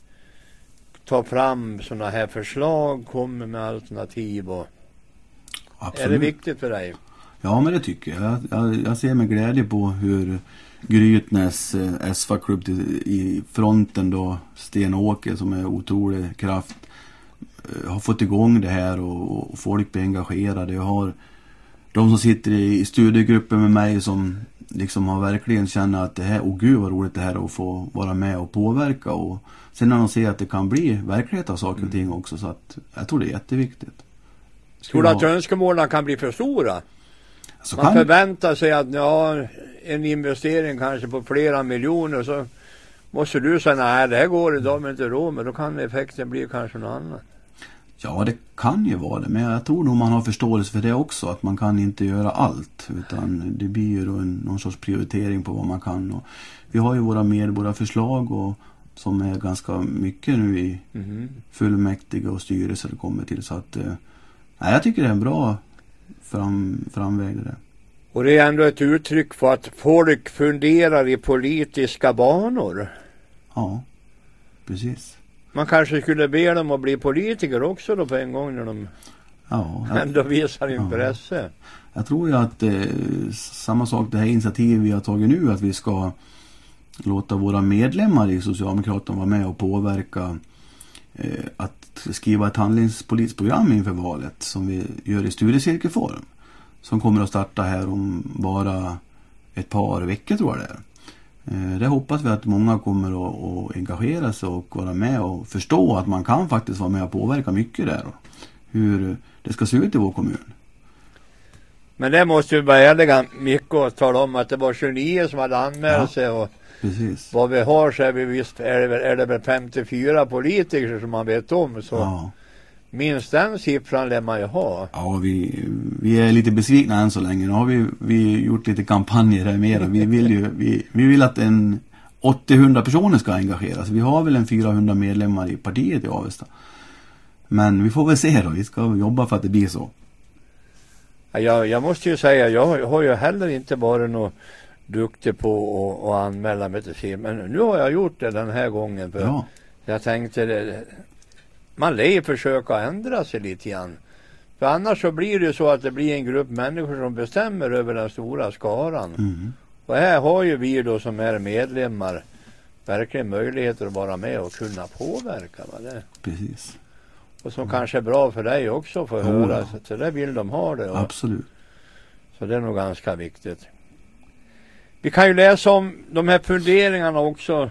tar fram sådana här förslag, kommer med alternativ och Absolut. är det viktigt för dig? Ja, men det tycker jag. Jag, jag, jag ser med glädje på hur Grytnäs eh, till- i fronten då, Sten-Åke som är otrolig kraft, eh, har fått igång det här och, och folk blir engagerade. Jag har de som sitter i, studiegruppen med mig som liksom har verkligen känner att det här, åh gud vad roligt det här är att få vara med och påverka och sen när de ser att det kan bli verklighet av saker och ting också så att jag tror det är jätteviktigt. Tror du att ha- önskemålen kan bli för stora? så Man kan, förväntar sig att ja, en investering kanske på flera miljoner så måste du säga nej det här går idag men inte råd med. Då kan effekten bli kanske något annat. Ja, det kan ju vara det. Men jag tror nog man har förståelse för det också. Att man kan inte göra allt. Utan det blir ju då en, någon sorts prioritering på vad man kan. Och vi har ju våra medborgarförslag och, som är ganska mycket nu i fullmäktige och styrelse det kommer till. Så att, eh, nej, jag tycker det är en bra fram, framväg det där. Och det är ändå ett uttryck för att folk funderar i politiska banor. Ja, precis. Man kanske skulle be dem att bli politiker också då på en gång när de Ja, jag, ändå visar intresse. Jag tror ju att eh, samma sak det här initiativet vi har tagit nu att vi ska låta våra medlemmar i Socialdemokraterna vara med och påverka eh, att skriva ett handlingspolitiskt program inför valet som vi gör i studiecirkelform. Som kommer att starta här om bara ett par veckor tror jag det är. Eh, Det hoppas vi att många kommer att, engagera sig och vara med och förstå att man kan faktiskt vara med och påverka mycket där. och Hur det ska se ut i vår kommun. Men det måste ju vara ärliga mycket att tala om att det var 29 som hade anmält Ja. sig och Precis. vad vi har så är vi visst är det, väl- är det väl 54 politiker som man vet om så Ja. Minst den siffran lär man ju ha. Ja, vi, vi är lite besvikna än så länge. Nu har vi, vi gjort lite kampanjer här mera. Vi vill ju, vi, vi vill att en 80-100 personer ska engageras. Vi har väl en 400 medlemmar i partiet i Avesta. Men vi får väl se då. Vi ska jobba för att det blir så. Ja, Jag, jag måste ju säga, jag har- ju heller inte varit något duktig på att, att anmäla mig till film. Men nu har jag gjort det den här gången. För Ja, Jag tänkte, det, man lär ju försöka ändra sig lite grann. För annars så blir det ju så att det blir en grupp människor som bestämmer över den stora skaran. mm, Och här har ju vi då som är medlemmar verkligen möjligheter att vara med och kunna påverka. Va? Det. precis. Och som kanske är bra för dig också att få höra. Så, så där vill de ha det. Och, Absolut. så det är nog ganska viktigt. Vi kan ju läsa om de här funderingarna också.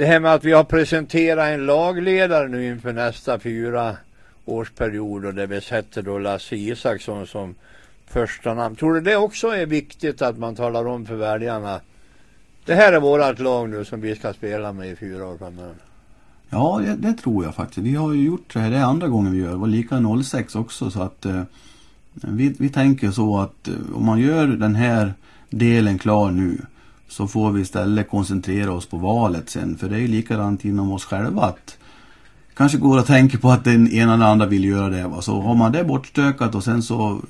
Det här med att vi har presenterat en lagledare nu inför nästa fyra årsperiod och där vi sätter då Lasse Isaksson som första namn. Tror du det också är viktigt att man talar om för väljarna det här är vårat lag nu som vi ska spela med i fyra år framöver. Ja, det, det tror jag faktiskt. Vi har ju gjort det här, det är andra gången vi gör. Det var lika 06 också så att eh, vi, vi tänker så att eh, om man gör den här delen klar nu så får vi istället koncentrera oss på valet sen. För det är ju likadant inom oss själva att kanske går att tänka på att den ena eller andra vill göra det. Va? Så har man det bortstökat och sen så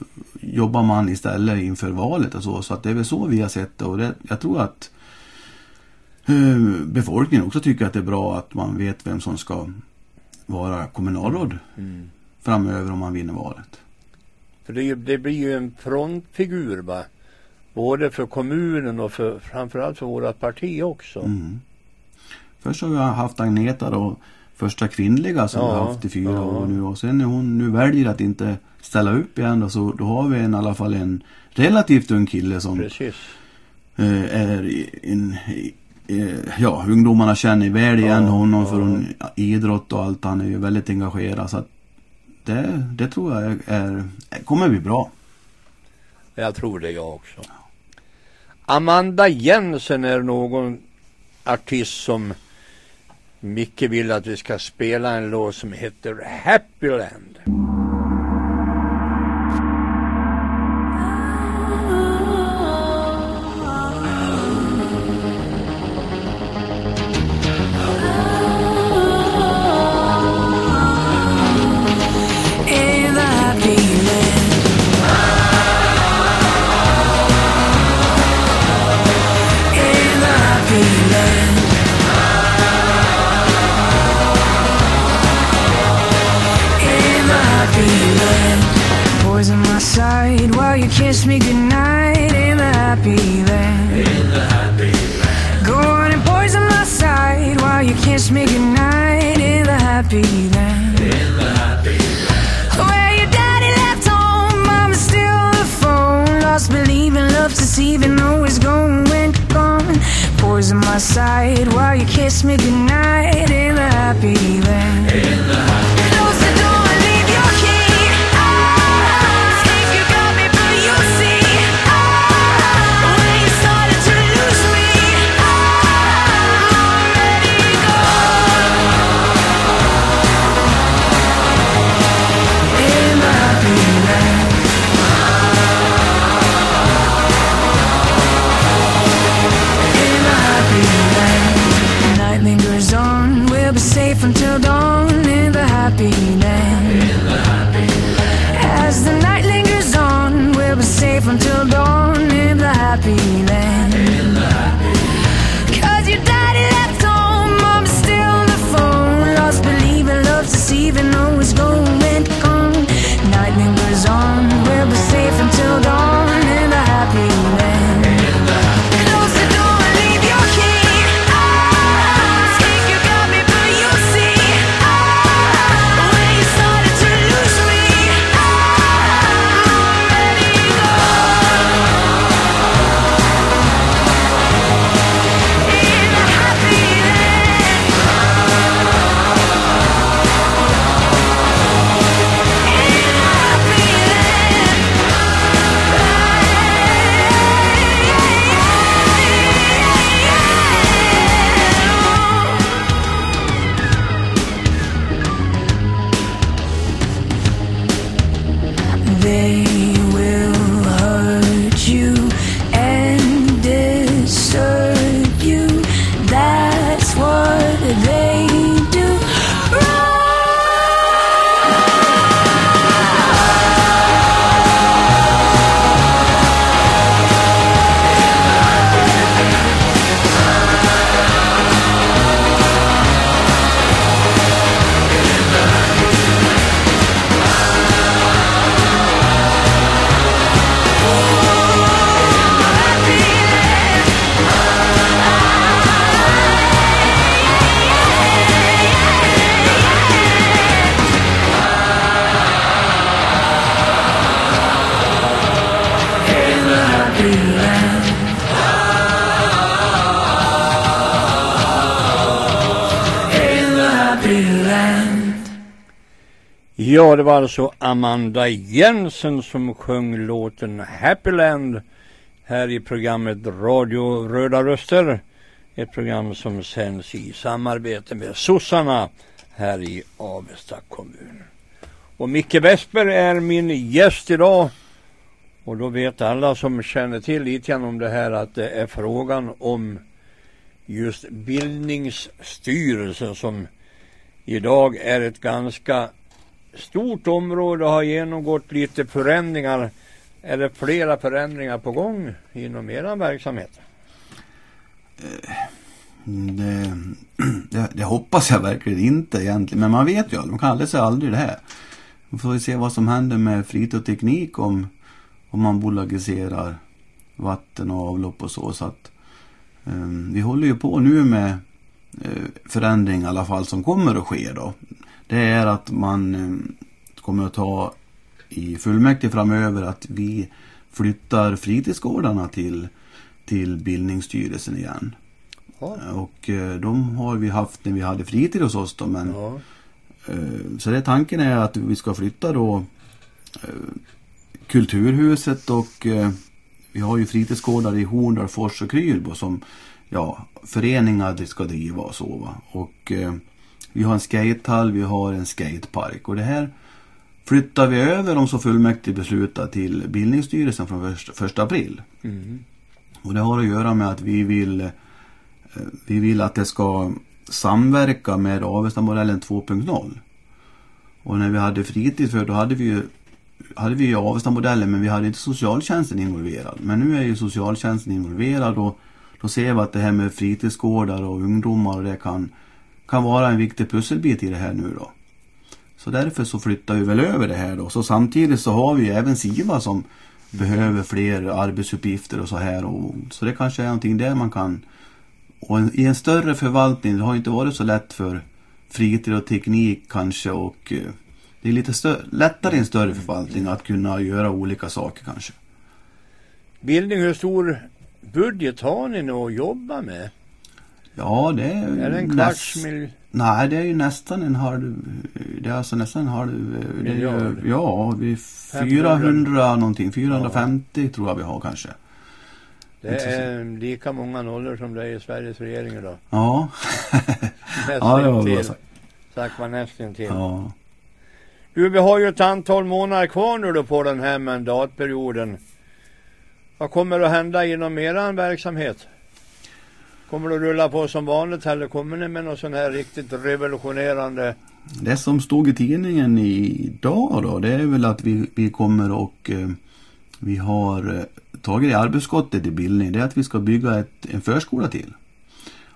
jobbar man istället inför valet och så. Så att det är väl så vi har sett det och det, jag tror att eh, befolkningen också tycker att det är bra att man vet vem som ska vara kommunalråd framöver om man vinner valet. För det, det blir ju en frontfigur va. Både för kommunen och för, framförallt för vårat parti också. Mm. Först har vi haft Agneta då, första kvinnliga som Ja, vi har haft i fyra ja. år nu och sen när hon nu väljer att inte ställa upp igen då, så då har vi en, i alla fall en relativt ung kille som Precis. eh, är en, ja, ungdomarna känner väl igen Ja, honom ja. från idrott och allt. Han är ju väldigt engagerad så att det, det tror jag är, är, kommer bli bra. Jag tror det jag också. Amanda Jensen är någon artist som Micke vill att vi ska spela en låt som heter Happyland. side while you kiss me goodnight in the happy land. Ja, det var alltså Amanda Jensen som sjöng låten Happyland här i programmet Radio Röda Röster. Ett program som sänds i samarbete med sossarna här i Avesta kommun. Och Micke Vesper är min gäst idag. Och då vet alla som känner till lite grann om det här att det är frågan om just bildningsstyrelsen som idag är ett ganska stort område har genomgått lite förändringar. Är det flera förändringar på gång inom er verksamhet? Eh, det, *clears throat* det, det hoppas jag verkligen inte egentligen. Men man vet ju aldrig. Man kan aldrig säga aldrig det här. Vi får ju se vad som händer med fritid och teknik om, om man bolagiserar vatten och avlopp och så. så att, um, vi håller ju på nu med uh, förändring i alla fall som kommer att ske då. Det är att man eh, kommer att ta i fullmäktige framöver att vi flyttar fritidsgårdarna till, till bildningsstyrelsen igen. Ja. Och eh, de har vi haft när vi hade fritid hos oss då. Men, Ja. eh, så det tanken är att vi ska flytta då Kulturhuset och vi har ju fritidsgårdar i Horndal, Fors och Krylbo som ja, föreningar ska driva och så va. Och eh, vi har en skatehall, vi har en skatepark och det här flyttar vi över om så fullmäktige beslutar till bildningsstyrelsen från först- första april. Mm. Och det har att göra med att vi vill, eh, vi vill att det ska samverka med Avesta-modellen 2.0. Och när vi hade fritid för då hade vi ju hade vi ju Avesta-modellen men vi hade inte socialtjänsten involverad. Men nu är ju socialtjänsten involverad och då ser vi att det här med fritidsgårdar och ungdomar och det kan, kan vara en viktig pusselbit i det här nu då. Så därför så flyttar vi väl över det här då. Så samtidigt så har vi ju även SIVA som behöver fler arbetsuppgifter och så här. Och, så det kanske är någonting där man kan... Och en, i en större förvaltning, det har inte varit så lätt för fritid och teknik kanske och eh, det är lite stö- lättare i en större förvaltning att kunna göra olika saker kanske. Bildning, hur stor budget har ni nu att jobba med? Ja, det är, Är det en näst- kvarts mil... Nej, det är ju nästan en halv... Det är alltså nästan en halv... Är ju, Miljard. ja, vi är 500. 400 någonting. 450 tror jag vi har kanske. Det är lika många nollor som det är i Sveriges regering idag. Ja. *laughs* ja, det var bra sagt. Sagt var nästintill. Ja. Du, vi har ju ett antal månader kvar nu då på den här mandatperioden. Vad kommer att hända inom eran verksamhet? Kommer det att rulla på som vanligt eller kommer ni med något sån här riktigt revolutionerande? Det som stod i tidningen idag då, det är väl att vi, vi kommer och eh, vi har eh, tagit i arbetsskottet i bildning, det är att vi ska bygga ett, en förskola till.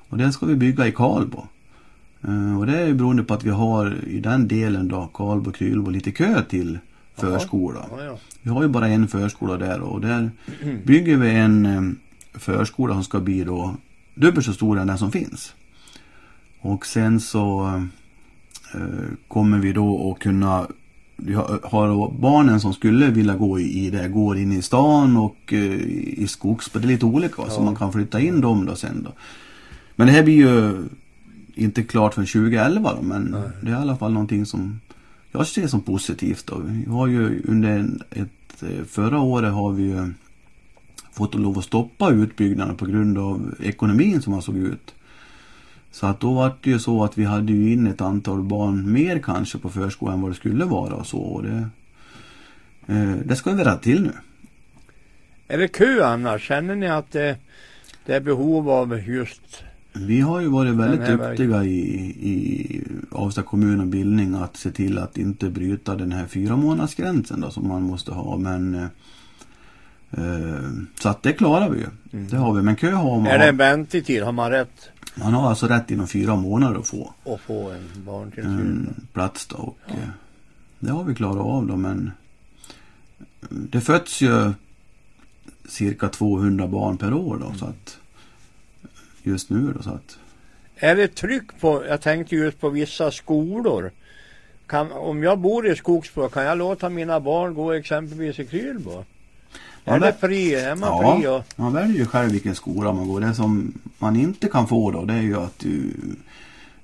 Och den ska vi bygga i Karlbo. Eh, och det är beroende på att vi har i den delen då, Karlbo, Krylbo, lite kö till förskola. Ja, ja. Vi har ju bara en förskola där och där bygger vi en eh, förskola som ska bli då dubbelt så stor än den som finns. Och sen så eh, kommer vi då att kunna vi har, barnen som skulle vilja gå i, det går in i stan och eh, i skogs, det är lite olika va, så man kan flytta in dem då sen då. Men det här blir ju inte klart förrän 2011 då, men det är i alla fall någonting som jag ser som positivt. Då. Vi har ju under ett, eh, förra året har vi ju fått lov att stoppa utbyggnaden på grund av ekonomin som har såg ut. Så att då var det ju så att vi hade ju in ett antal barn mer kanske på förskolan än vad det skulle vara och så. Och det, eh, det ska vi rätta till nu. Är det kö annars? Känner ni att det, det är behov av just Vi har ju varit väldigt duktiga i, i Avesta kommun och bildning att se till att inte bryta den här fyra månadsgränsen då som man måste ha. Men eh, så att det klarar vi ju. Det har vi. Men kö har man. Mm. Är det en väntetid? Har man rätt Man har alltså rätt inom fyra månader att få att få en barntillsyn? en plats då. Och, eh, det har vi klarat av då men det föds ju cirka 200 barn per år då så att just nu då så att Är det tryck på, jag tänkte just på vissa skolor. Kan, om jag bor i Skogsbo, kan jag låta mina barn gå exempelvis i Krylbo? Ja, är det fri? Är man fri? Och, man väljer ju själv vilken skola man går. Det som man inte kan få då det är ju att du,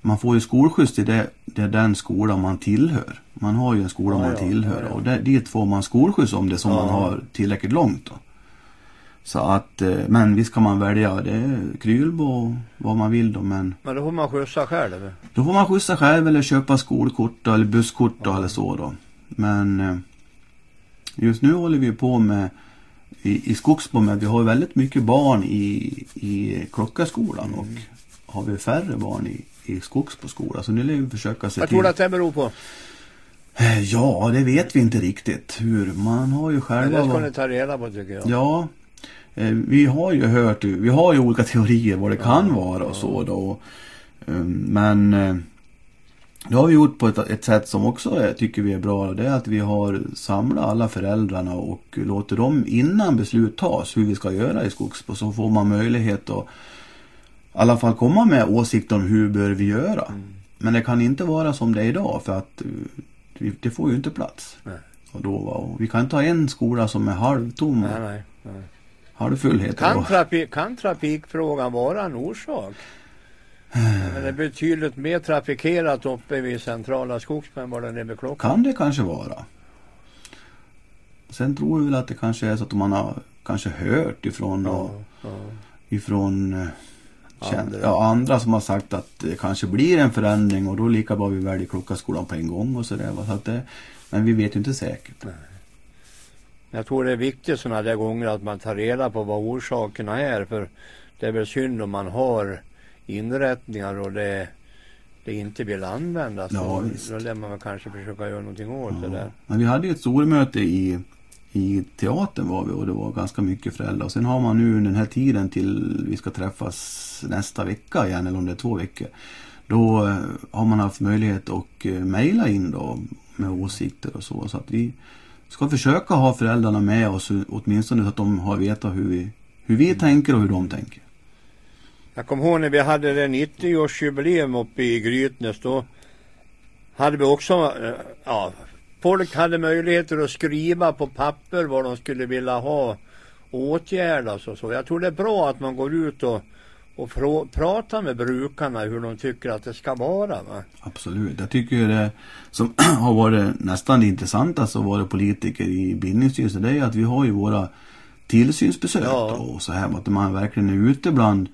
man får ju skolskjuts till det, det är den skola man tillhör. Man har ju en skola Ja, man ja, tillhör ja, ja. och det, dit får man skolskjuts om det som Ja. man har tillräckligt långt då. Så att, eh, men visst kan man välja det är Krylbo och vad man vill då men men då får man skjutsa själv. då får man skjutsa själv eller köpa skolkort då, eller busskort då, eller så då. Men eh, just nu håller vi på med i, i Skogsbo med, vi har väldigt mycket barn i, i Klockaskolan och har vi färre barn i, i Skogsbo skola. Så nu vill vi försöka se Vad till. tror du att det beror på? Eh, Ja, det vet vi inte riktigt hur. Man har ju Men själva... det ska ni ta reda på tycker jag. Ja, eh, vi har ju hört, vi har ju olika teorier vad det kan vara och så då. Eh, Men eh, det har vi gjort på ett, ett sätt som också är, tycker vi är bra. och Det är att vi har samlat alla föräldrarna och låter dem innan beslut tas hur vi ska göra i Skogsbo så får man möjlighet att i alla fall komma med åsikter om hur bör vi göra. Men det kan inte vara som det är idag för att vi- det får ju inte plats. Nej. Och då, och vi kan inte ha en skola som är halvtom Nej, nej. nej. halvfull heter Kan, trafi, kan trafikfrågan vara en orsak? Men det är betydligt mer trafikerat uppe vid centrala Skogsbo än vad den är vid klockan. Kan det kanske vara. Sen tror vi väl att det kanske är så att man har kanske hört ifrån, Ja, ja. ifrån eh, kän- Andra. Ja, andra som har sagt att det kanske blir en förändring och då lika bra vi väljer Klockaskolan på en gång och sådär. Så att det, men vi vet ju inte säkert. Jag tror det är viktigt sådana där gånger att man tar reda på vad orsakerna är. För det är väl synd om man har inrättningar och det, det inte vill användas. Ja, då, då lär man väl kanske försöka göra någonting åt det där. Men vi hade ju ett stormöte i, i teatern var vi och det var ganska mycket föräldrar. Och sen har man nu den här tiden till vi ska träffas nästa vecka igen eller om det är två veckor. Då eh, har man haft möjlighet att eh, mejla in då med åsikter och så. Så att vi ska försöka ha föräldrarna med oss åtminstone så att de har vetat hur vi, hur vi tänker och hur de tänker. Jag kommer ihåg när vi hade det 90-årsjubileum uppe i Grytnäs. Då hade vi också, eh, ja, folk hade möjligheter att skriva på papper vad de skulle vilja ha åtgärdas och så. Jag tror det är bra att man går ut och, och frå- prata med brukarna hur de tycker att det ska vara. Va? Absolut. Jag tycker ju det som *clears throat* har varit nästan det intressantaste att vara politiker i bildningsstyrelsen det är att vi har ju våra tillsynsbesök Ja. och så här att man verkligen är ute bland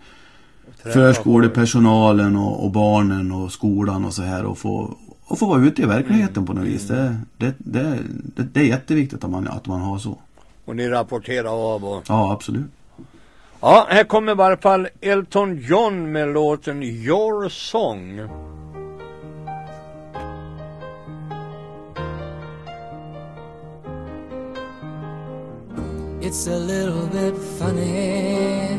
förskolepersonalen och, och barnen och skolan och så här och få, och få vara ute i verkligheten Mm. på något vis. Det, det, det, det, det är jätteviktigt att man, att man har så. Och ni rapporterar av och... Ja, absolut. Ja, här kommer i varje fall Elton John med låten Your Song. It's a little bit funny,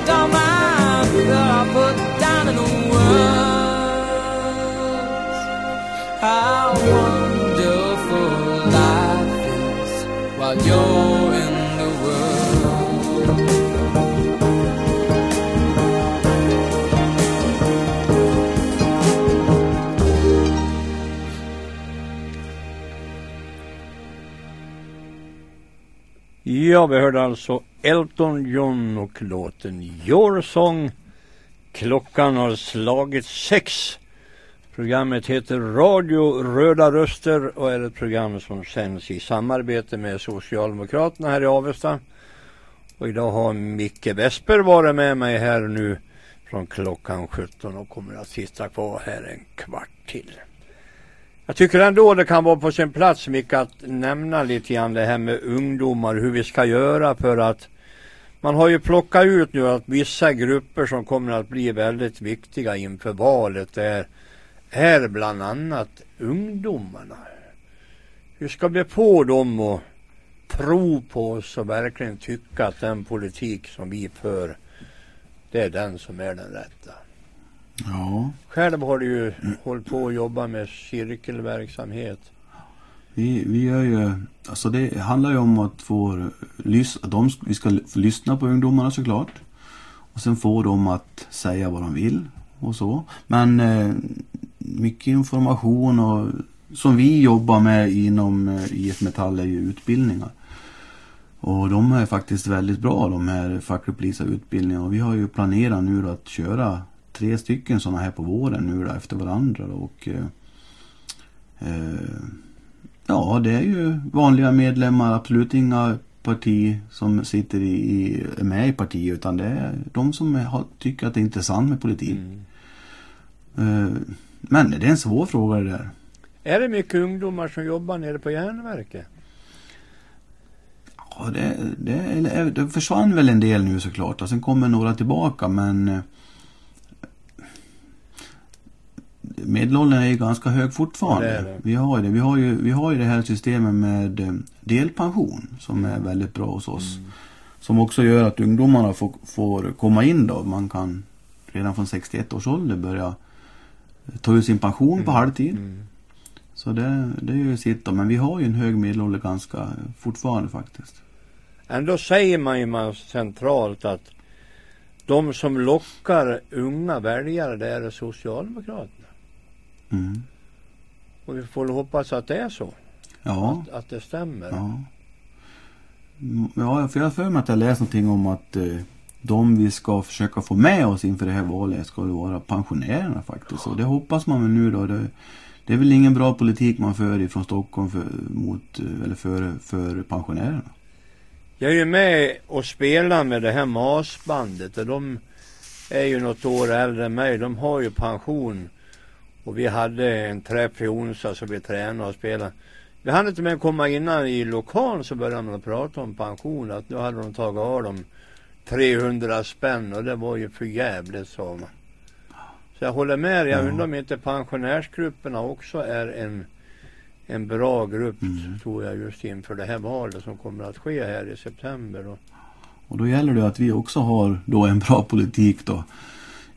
Ja, vi hörde alltså Elton John och låten Your Song. Klockan har slagit sex. Programmet heter Radio Röda Röster och är ett program som sänds i samarbete med Socialdemokraterna här i Avesta. Och idag har Micke Vesper varit med mig här nu från klockan 17 och kommer att sitta kvar här en kvart till. Jag tycker ändå det kan vara på sin plats Micke att nämna lite grann det här med ungdomar, hur vi ska göra för att man har ju plockat ut nu att vissa grupper som kommer att bli väldigt viktiga inför valet är, är bland annat ungdomarna. Hur ska vi få dem att tro på oss och verkligen tycka att den politik som vi för det är den som är den rätta? Ja, Själv har du ju hållit på att jobba med cirkelverksamhet vi, vi gör ju, alltså det handlar ju om att få att de, vi ska lyssna på ungdomarna såklart. Och sen få dem att säga vad de vill och så. Men eh, mycket information och som vi jobbar med inom eh, IF Metall är ju utbildningar. Och de är faktiskt väldigt bra de här facklig utbildningarna. Och vi har ju planerat nu då att köra tre stycken sådana här på våren nu då, efter varandra. Då. Och, eh, eh ja, det är ju vanliga medlemmar, absolut inga parti som sitter i, i, med i partiet utan det är de som har, tycker att det är intressant med politik. Eh, men det är en svår fråga det där. Är det mycket ungdomar som jobbar nere på järnverket? Ja, det, det, det försvann väl en del nu såklart och sen kommer några tillbaka men eh, medelåldern är ju ganska hög fortfarande. Ja, det är det. Vi, har ju det. Vi, har ju, vi har ju det här systemet med eh, delpension som är väldigt bra hos oss. Mm. Som också gör att ungdomarna får, får komma in då. Man kan redan från 61 års ålder börja ta ut sin pension på halvtid. Mm. Så det, det gör ju sitt då. Men vi har ju en hög medelålder ganska fortfarande faktiskt. Ändå säger man ju man centralt att de som lockar unga väljare det är Socialdemokraterna. Mm. Och vi får hoppas att det är så. Ja. Att, att det stämmer. Ja. Mm, Ja, för jag har för mig att jag läst någonting om att eh, de vi ska försöka få med oss inför det här valet ska det vara pensionärerna faktiskt. Och det hoppas man väl nu då. Det, det är väl ingen bra politik man för ifrån Stockholm för, mot, eh, eller för, för pensionärerna. Jag är ju med och spelar med det här MAS-bandet och de är ju något år äldre än mig. De har ju pension. Och vi hade en träff i onsdag så vi tränade och spelade. Vi hann inte med komma innan i lokalen så började man prata om pension. Att nu hade de tagit av dem 300 spänn och det var ju för jävligt sa man. Så jag håller med. Jag Ja. undrar om inte pensionärsgrupperna också är en, en bra grupp Mm. tror jag just inför det här valet som kommer att ske här i september. Och Och då gäller det att vi också har då en bra politik då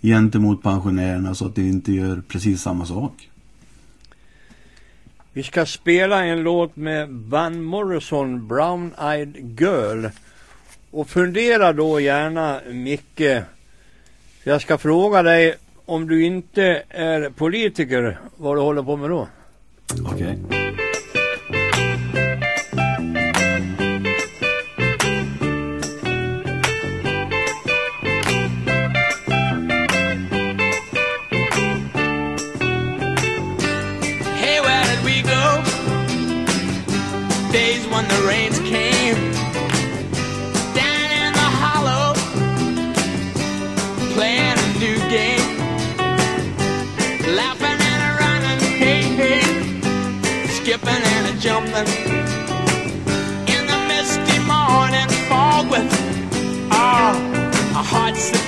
gentemot pensionärerna så att det inte gör precis samma sak. Vi ska spela en låt med Van Morrison, Brown Eyed Girl. Och fundera då gärna Micke. Jag ska fråga dig om du inte är politiker, vad du håller på med då? Okej. Hey,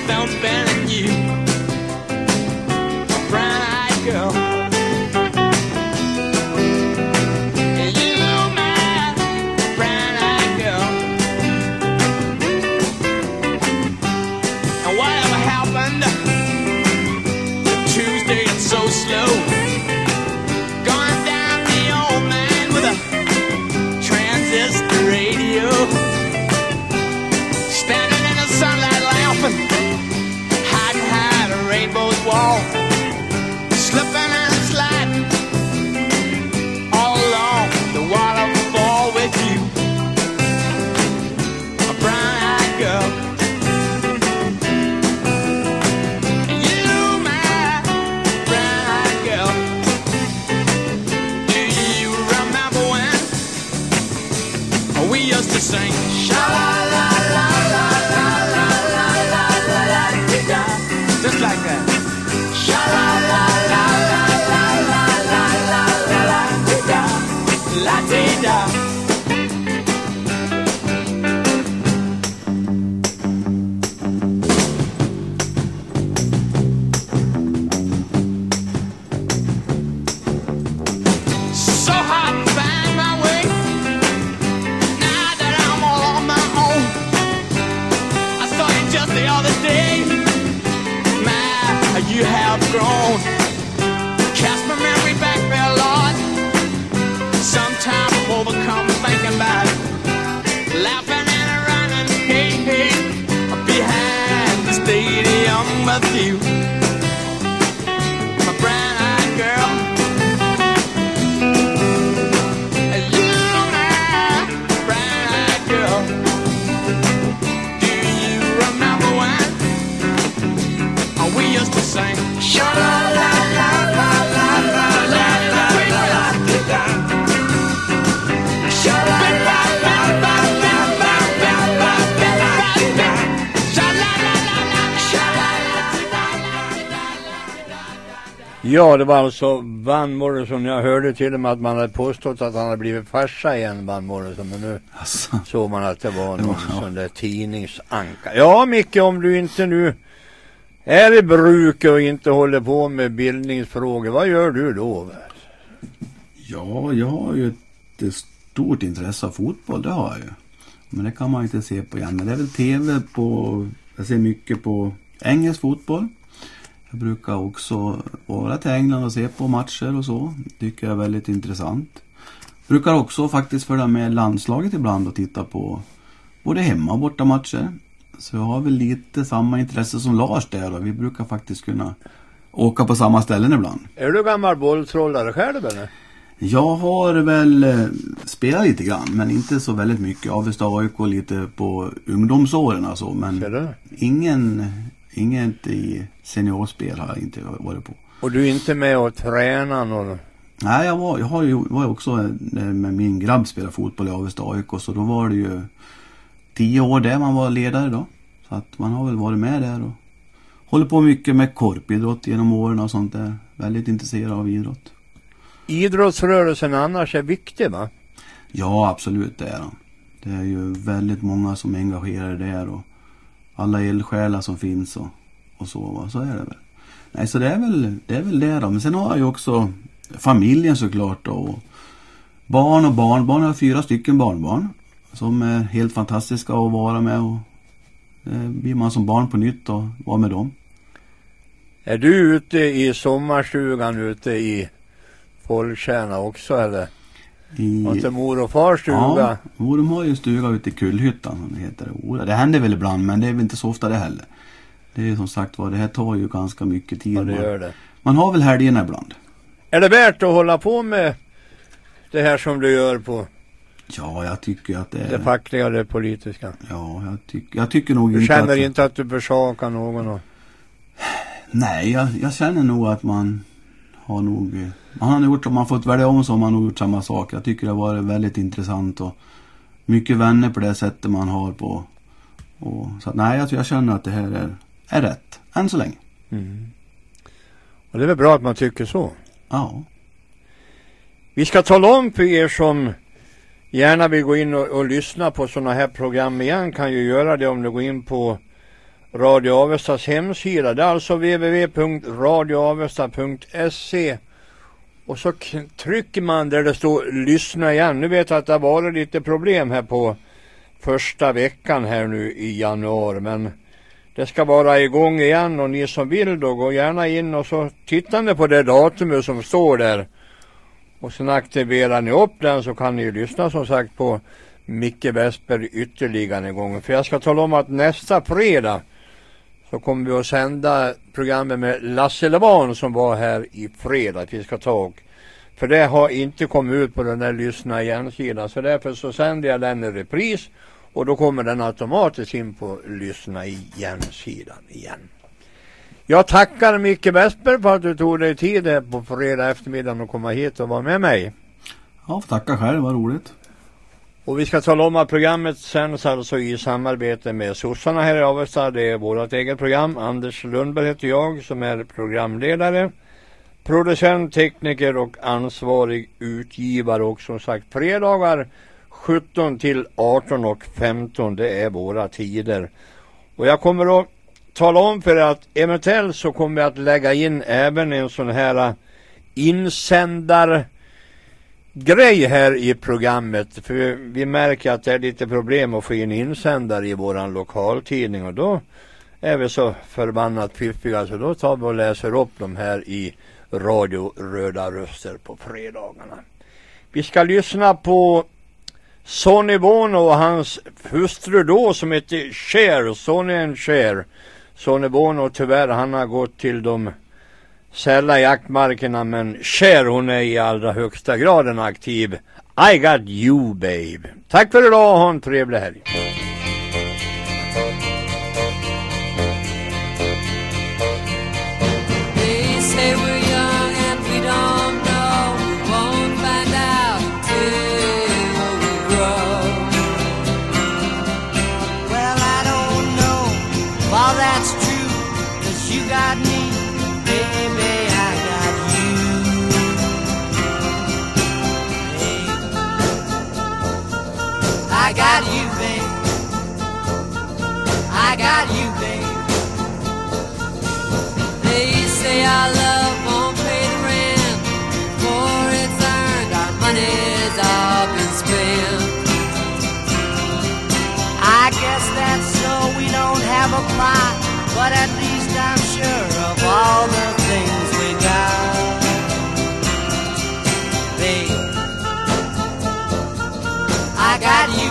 Bounce band. Ja, det var alltså Van Morrison. Jag hörde till och med att man hade påstått att han hade blivit farsa igen, Van Morrison. Men nu Alltså, såg man att det var någon Ja. sån där tidningsanka. Ja, Micke, om du inte nu är i bruk och inte håller på med bildningsfrågor, vad gör du då? ja, jag har ju ett stort intresse av fotboll, det har jag ju. Men det kan man inte se på igen. Men det är väl tv på, jag ser mycket på engelsk fotboll. Jag brukar också vara till England och se på matcher och så. Tycker jag är väldigt intressant. Brukar också faktiskt följa med landslaget ibland och titta på både hemma och borta matcher. Så jag har väl lite samma intresse som Lars där och vi brukar faktiskt kunna åka på samma ställen ibland. Är du gammal bolltrollare själv eller? Jag har väl eh, spelat lite grann men inte så väldigt mycket. Avesta AIK lite på ungdomsåren och så men ingen, inget i seniorspel har jag inte varit på. Och du är inte med och tränar någon? Nej, jag var, jag har ju, var också eh, med min grabb spelade fotboll i Avesta AIK så då var det ju tio år där man var ledare då. Så att man har väl varit med där och håller på mycket med korpidrott genom åren och sånt där. Väldigt intresserad av idrott. Idrottsrörelsen annars är viktig va? Ja, absolut det är han. Det är ju väldigt många som är engagerade där och alla eldsjälar som finns och, och så, va? så är det väl. Nej, så det är väl det, är väl det då. Men sen har jag ju också familjen såklart då. Och barn och barnbarn. Jag har fyra stycken barnbarn som är helt fantastiska att vara med och eh, blir man som barn på nytt och vara med dem. Är du ute i sommarstugan ute i Folktjärna också eller? I, Har inte mor och far stuga? Ja, mor har ju en stuga ute i Kullhyttan som det heter. Det händer väl ibland men det är väl inte så ofta det heller. Det är som sagt var, det här tar ju ganska mycket tid. Ja, det man, gör det. man har väl helgerna ibland. Är det värt att hålla på med det här som du gör på Ja, jag tycker att det är... det fackliga och det politiska? Ja, jag, tyck, jag tycker nog Du inte känner att... inte att du försakar någon? Och... Nej, jag, jag känner nog att man har nog... Man har gjort, om man fått välja om så har man nog gjort samma sak. Jag tycker det har varit väldigt intressant och mycket vänner på det sättet man har på... Och, så att, nej, jag, jag känner att det här är, är rätt. Än så länge. och det är väl bra att man tycker så. Ja. Vi ska tala om för er som gärna vill gå in och, och lyssna på sådana här program igen kan ju göra det om du går in på Radio Avestas hemsida. Det är alltså www.radioavesta.se och så trycker man där det står lyssna igen. Nu vet jag att det har varit lite problem här på första veckan här nu i januari men det ska vara igång igen och ni som vill då gå gärna in och så tittar ni på det datumet som står där. Och sen aktiverar ni upp den så kan ni ju lyssna som sagt på Micke Westberg ytterligare en gång. För jag ska tala om att nästa fredag så kommer vi att sända programmet med Lasse Levan som var här i fredag. Vi ska ta och, för det har inte kommit ut på den där lyssna igen-sidan. Så därför så sänder jag den i repris och då kommer den automatiskt in på lyssna igen-sidan igen. Jag tackar Micke Westberg för att du tog dig tid här på fredag eftermiddag och komma hit och vara med mig. Ja, tacka själv. Vad roligt. Och vi ska tala om att programmet sänds alltså i samarbete med sossarna här i Avesta. Det är vårt eget program. Anders Lundberg heter jag som är programledare. Producent, tekniker och ansvarig utgivare och som sagt fredagar 17 till 18 och 15 det är våra tider. Och jag kommer att tala om för er att eventuellt så kommer jag att lägga in även en sån här insändare insändar grej här i programmet. För vi märker att det är lite problem att få in insändare i våran lokaltidning och då är vi så förbannat fiffiga så då tar vi och läser upp de här i Radio Röda Röster på fredagarna. Vi ska lyssna på Sonny Bono och hans hustru då som heter Cher, Sonny and Cher. Sonny Bono tyvärr han har gått till de sälla jaktmarkerna men Cher hon är i allra högsta graden aktiv. I got you babe. Tack för idag och ha en trevlig helg. I guess that's so we don't have a plot, but at least I'm sure of all the things we got. Babe, I got you,